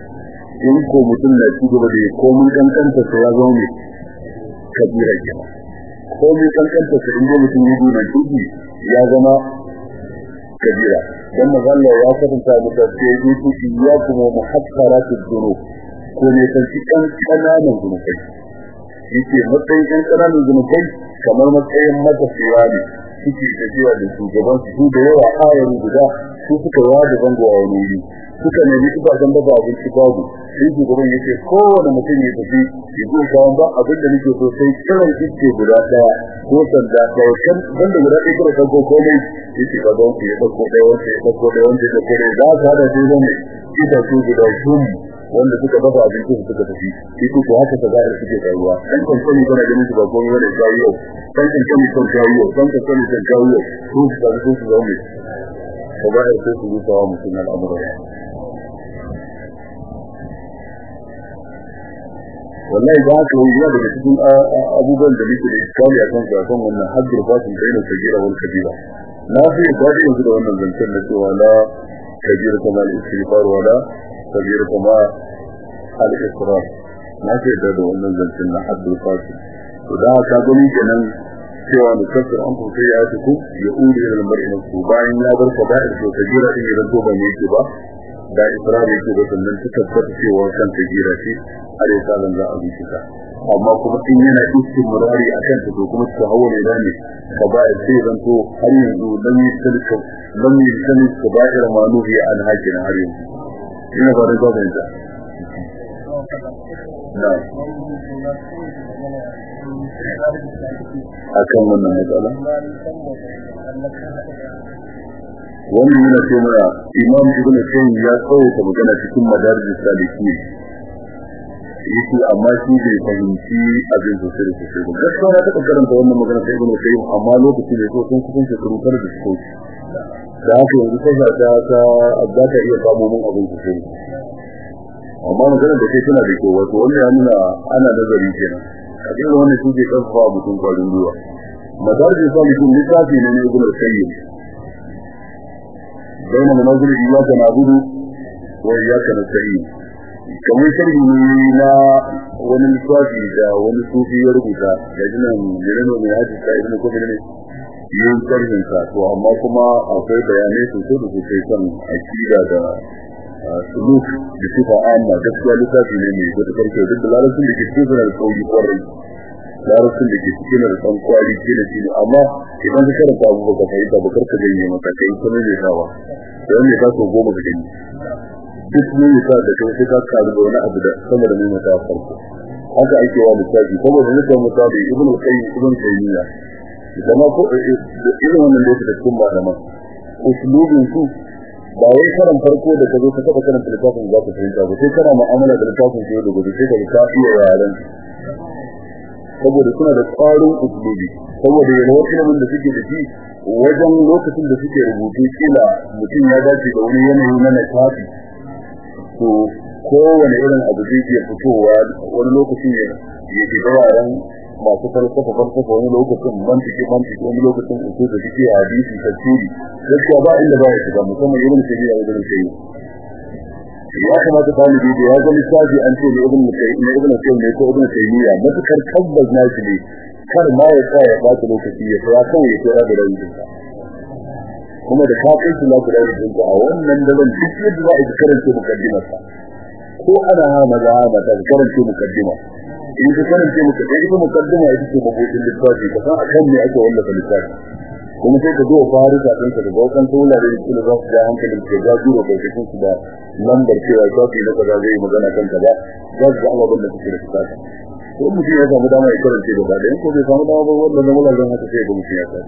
In ko mutum na ci gaba da komai kankanta sa ya zama ne kabira kenan. Komai kankanta sa inda mutum ya duna tuƙi ya zama kabira dan magana ya kasanta da sai ya tuƙi ya kuma muhakkaratu dhunub ko ne kan ci kan ƙananan zunubai. Yace matsayin kan ƙananan zunubai kamar matsayin matafiya ne. Suke tafiya da shugaban su da yawa ayar guda su suka wada zango a wani wuri. Suka nemi ba zan dafa abinci babu. Sai shugaban yake kowane mutum ya tafi ya zo ba abin da nake so sai kiran iske guda ɗaya ko sanda ɗaya kan dan da guda ɗaya kira ko komai. Yake ka don ya ɗauko ɗaya wanda ya ɗauko ɗaya wanda ya ɗauko ɗaya da ka da sai zan ita su guda shum. Wanda suka dafa abinci su suka tafi. Shi ko haka ta zahiri suke karuwa dan kankani kana ganin su ba komai ba ne kawo yau. Dan kankani kan kawo yau. Dan kankani kan kawo su su da su su zaune ko ba sai su yi tawa mutum al'amuran. Wallahi ba ka yi daga cikin abubuwan da nake da iskali a kan kan wannan haddar fatin da yana kabira wal kabira. Na fi gadi yanzu da wannan zancen na cewa la kabira kama al-istighfar wala kabira kama al-israr na fi da da wannan zancen na haddar fatin to da ka gani kenan cewa da kafir an kuma sai ya tuku ya uri ila mar'in su bayan ya bar kaba'ir to kabira din idan to ba ne yake ba da israr yake da sannan ta tabbata cewa kan kabira ce ya salan za a bishi ta amma kuma in yana istimrari akan ta to kuma ta hawo ne dane kaba'ir sai zan to har yanzu lam yusalik lam yusalik kaba'ir ma nuhi an hakina har yanzu ina ba da gaban ta na. Akan wannan matsala. Wannan yana ce mana imam ibn qayyim ya tsawaita magana cikin madarij saliki. Yake amma shi bai fahimci abin da sosai ba. Gaskiya na taɓa karanta wannan magana sai ibn qayyim amma lokaci ne ko sun kusan shekaru tara da suka da haka yanzu ta ta za ta iya samu mun abin su sai. Amma maganar da kai tana da kyau wato wani ya nuna ana nazari kenan. A cikin wannan shi ƙarfafa mutum kwarin gwiwa. Madarajin sa mutum littafi ne ne gunar sayyid bayan manazir iyaka na gudu wa iyaka na sayyid kamar sharhi ne na wani littafi da wani sufi ya rubuta da jinan jiran wani hadisi ta ibn kofir ne? Yin sharhin to amma kuma akwai bayanai sosai da sosai kan akida da suluk da sifa amma. Gaskiya lissafi ne mai wata ƙarfe duk da lalacin da ke cikin da sauƙi ƙwarai larabcin da ke cikin da san kwari ke da shi. Amma idan ka karanta abu baka fahimta ba kar ka ganye maka kai kuma ne dawa don ne ka so goma ka gani? Duk ne sa da kai sai ka karu da wani abu da sama da nuna ta farko. Haka ake wa lissafi saboda ne kan misali ibnu qayyim ibn taymiya kuma ko irin wannan da yake da cikin malama usulubin su ba wai karan farko da ka zo ka taba karanta littafin za ka fahimta ba sai kana mu'amala da littafin sai da gobe sai ka ka iya yaran saboda suna da tsarin usulubi saboda yalwar ilimin da suke da shi wajen lokacin da suke rubutu kila mutum ya dace da wani yanayi na nishadi to kowane irin abu zai iya fitowa wani lokacin ya ke da yaran masu falsafa falsafa wani lokacin mantiki mantiki wani lokacin usul da suke hadisi tafsiri. Gaskiya ba inda ba ya shiga musamman irin shari'a da irin shari'a ya kamata talibi da ya ga lissafi an ce ne ibn ne ibn ne ko ibn taymiya matuƙar tabbas na shi kar ma ya tsaya ya bata lokaci ya tsaya kawai ya tsaya da rayuwar kuma da ka kai shi lafiya da jinka a wannan daren duk yadda za a yi karanta mukaddimar sa. Ko ana ha maza ba ta karanta mukaddima in ka karanta mukaddima ita mukaddima ita ce mabudin lissafi ka san akan me ake wallafa lissafi kuma sai ka zo fara da kanka da gokan tola da kula za su ja hankalin ka ga duro da kake su da lambar cewa zafi na kaza zai magana kan kaza za su ga ababen da suke da tsaka ko mutum ya samu dama ya karanta da ba da ko bai samu dama ba wanda na mulal zan haka sai ga mutum ya tsaka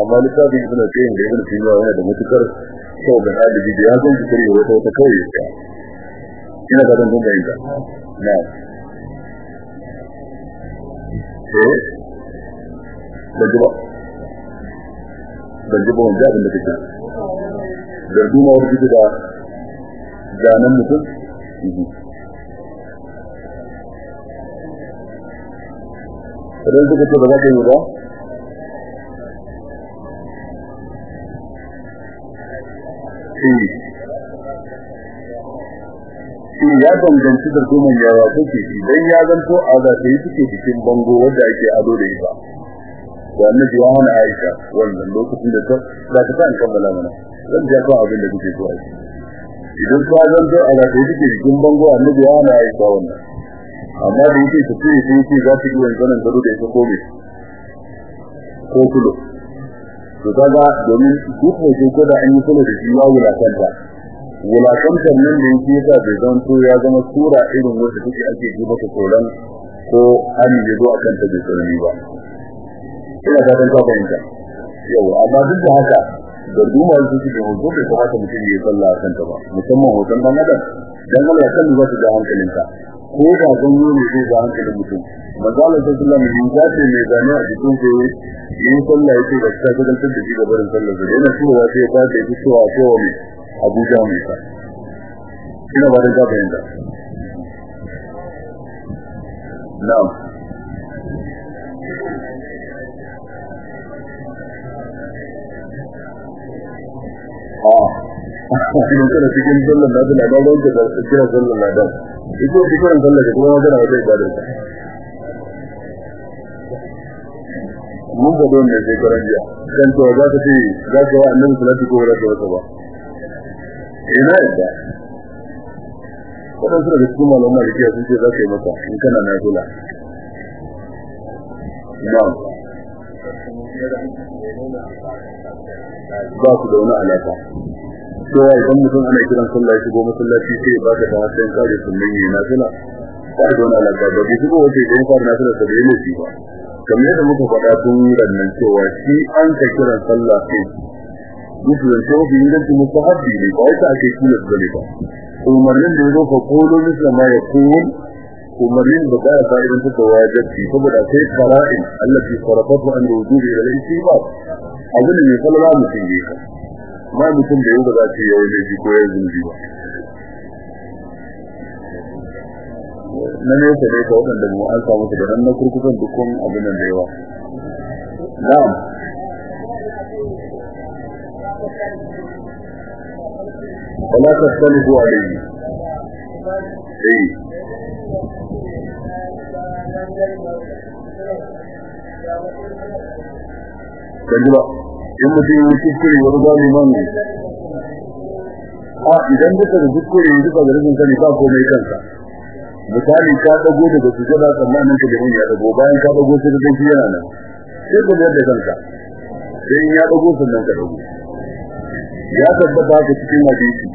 amma lissafi ibn qayyim da ibn taymiya yana da matuƙar kyau ga dalibi da ya san shi kare wata wata kawai ya ina ga dan gunga yin na eh? Da jiba da wata kike da zanen mutum? Idan suka ce ba za ka yi ba? Shi ya danganci da kuma yawa take idan ya zanto a za ta yi suke cikin bango wanda ake ado da ita. Da annabi ya hana Aisha wannan lokacin da ta za ta kan kammala mana. Zan ji ko abin da kuke so ai idan ka zan zo a rataye take cikin bango annabi ya hana Aisha wannan. Amma da yake ta ce sai ce za ta yi wannan gado da ita ko me? Ko kulo. To kaga domin duk mai ko da an yi kulo da shi ya wulaƙanta. Wulakantar nan da yake yasa bai zanto ya zama sura irin wanda take ake ji mata tsoron ko an yi zo akan ta bai tsoroni ba. Ina fatan ka fahimta. Yawa amma duk da haka da duma su su da hoto bai kamata mutum ya sallah kan ta ba musamman hoton dan adam. Dan Allah ya kalli zata da hankalinka. Ko da zan yi ne zai ga hankalin mutum. Manzo Allah sallallahu alaihi wasallam ya ce mai zane a cikin ko yin sallah yake da ta ga da shi da barin sallah yana cewa sai ba da cewa ko wani Abuja mai ka ina ba sallar da da ba wanda da da da ito cikin sallar da kuma magana da ibada ta mun ga don ne sai karajiya kan to za ka ce za ka wa annabi sallallahu alaihi wasallam ba. Ina yadda? Wadansu daga cikin malaman malikiya sun ce za ka yi masa in kana na na'am. Ba su da wani alaka cewa idan mutum ana kiran sallah shi go masallaci sai ba da ta sai kare sunan yi na sala ba da wani alaka ba bai shigo wace idan fara na sala sai ne ba. Kamar yadda muka faɗa tun rannan cewa shi an ka kiran sallah sai duk da cewa bi inganci mustahabbi ne ba wata ake kula da ba ne ba umarnin da ya zo fa qulu misla ma yaqul umarnin da baya fa'idan ta wajibi saboda sai qara'in allati sarafatu an wujubi ila al-istibab abin ne falala mutum yi ka ma mutum da yau da za ta yi wani ji ko ya zunubi ba na ne ta dai ka waɗanda mu an samu su da nan na kurkusan dukkan abin da yawa na'am ولا تختلفوا عليه ايه kajiba in mutum yi kuskure wani gani man a idan duka da kuskure duka da rikin sani ba komai kansa misali ka dago daga sujada tsammanin ka da yin ya dago bayan ka dago sai da shi yana nan sai ka da kanka sai ya dago sannan ka dago ya tabbata haka cikin hadisi.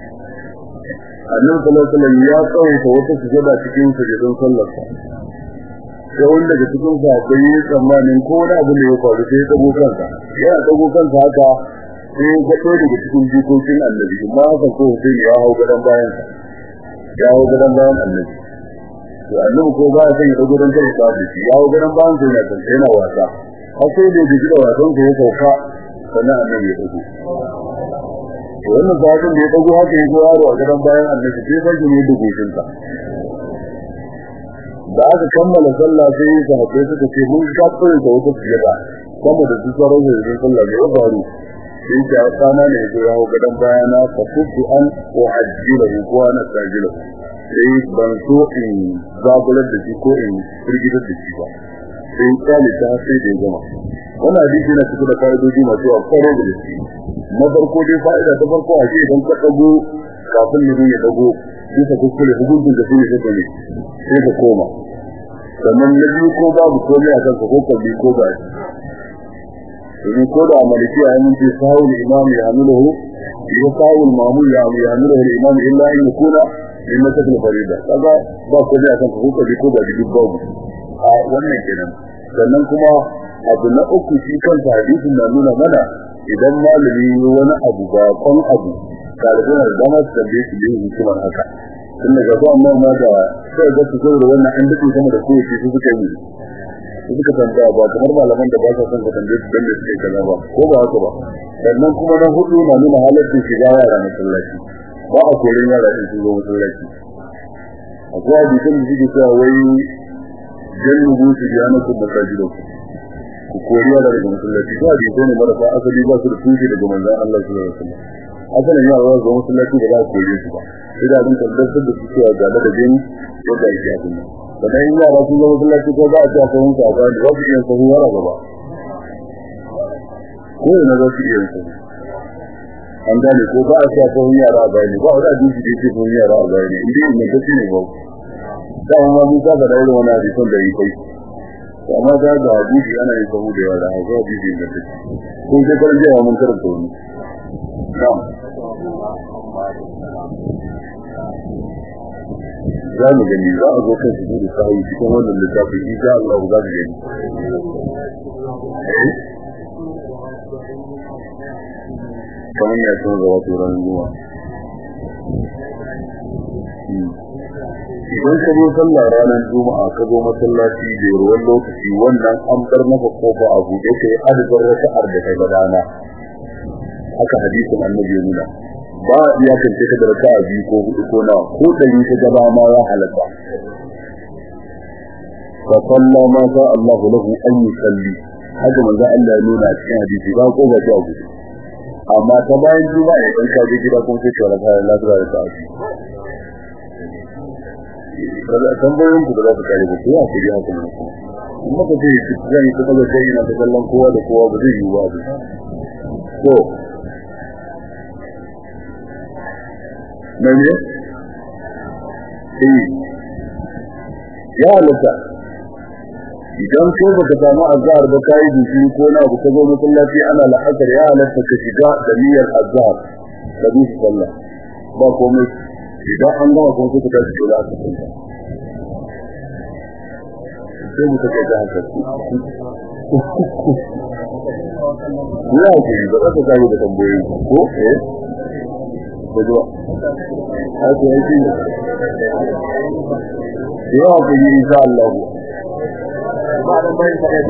Annabi sallallahu alaihi wasallam ya tsawaita wata sujada cikin sujudun sallar sa sai wanda daga cikin sa bai yi tsammanin ko wani abu da ya faru sai ya dago kansa. Yana dago kansa haka sai ya gato daga cikin jikokin annabi. Amma haka ko sai ya hau gadan bayan sa ya hau gadan bayan annabi. To annabi ko ba sai ya dago dan kai sa shi. Ya hau gadan bayan sa yana yana wasa. Har sai da ya da wasan sa ya sauka sannan annabi ya dago. Wannan sabon da ya dago haka ya zo yaro a gadan bayan annabi sai sai ne da goshin sa. Da aka kammala sallah sai ya sahabbai suka ce mun ka tsare da wata sujada kuma da su sauran da sallah ne ya faru. Sai ya kana ne ya yawo gadan bayana fa kuntu an uajjila ko ana sajila sai ban so in zagular da shi ko in firgitar da shi ba. Sai kale ta sai da ya gama. Wannan hadisi yana cikin da ka'idoji masu a kwaro da shi na farko dai fa'ida ta farko a ce idan ka dago kafin ne ya dago bisa kuskure hukuncin da shi ne sai ne sai ka koma. Sannan na biyu ko babu komai a kanka ko kalli ko ba shi domin ko da amaliki a yamin ce sahul imam ya hamilahu ya sahul mamul ya hamilahu imam illa in yakuna in na tafi farida. Kaga ba komai a kanka ko kalli ko ba shi duk babu. A wannan kenan. Sannan kuma abu na uku shi kansa hadisin na nuna mana idan malami wani abu ba kon abu ɗalibai da dama su tambaye su hikimar haka. Tun daga su amma ma da sai ga su saboda wannan an dace sama da kowace su suka yi. Su suka tambaya ba kamar malaman da ba sa son ka tambaye su dan da suke kaza ba ko ba haka ba. Sannan kuma na huɗu na nuna halaccin shiga yara masallaci. Ba a korin yara in su zo masallaci. Akwai hadisan da suke cewa wai jannubu su biya na kuma sajido ku kori yara daga masallaci. Ko hadisai ne marasa asali ba su da tushe daga manzon Allah sallallahu alaihi wasallam. Asalin yara za su masallaci da za su kore su ba. Sai da tabbatar da su cewa ga da jini yadda ake abin nan. Sannan in yara sun zo masallaci ko za a ci a sahun sa ba da za su iya sahun gaba ko yana za su iya sahun. An gane ko ba a ci a sahun yara a bayani ba wani abin da ya ce sahun yara a bayani inda ne ba. Da amma mun sa da irin wani hadisan da yi amma da ga hadisi ana yin sahu da yara a zuwa hadisi da take. Ko sai karan jiya mun karanta wani. Za mu gani za a zo kan su da sahi cikin wannan littafin insha Allah za mu gani. Kamar ya san zama turan zuwa idan ka zo sallah ranar juma'a ka zo masallaci da ruwan lokaci wannan an bar maka ƙofa a buɗe ka yi adadin raka'ar da kai badana haka hadisin annabi ya nuna. Ba a iya kance ka da raka'a biyu ko huɗu ko nawa ko dari ta gaba ma ya halatta. Fa salla ma sha Allah lahu an yusalli. Haka manzo Allah ya nuna cikin hadisi ba ko ba ta gudu amma ta bayan juma'a idan ka je gida kun kace wala kai lafiya da kaza tambayoyin ku da za ku kare ku ya ku ji haka ne kuma ka ce zan yi kuma da sai ina ta kallon kowa da kowa ba zai yi ba to mene eh ya halatta idan ko baka samu azhar ba kai duki ko na ba ka zo masallaci ana la'asar ya halatta ka shiga da niyyar azhar da bi sallah ba komai idan an gama kuma kuka tashi da aka tsaya sai mu take da haka ya ce ba ka ga da tambayoyi ko? Eh? Da zuwa haka yake yawa ga yi insha Allah. Ba da da da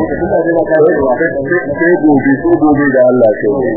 sai gobe su gobe da Allah sai gobe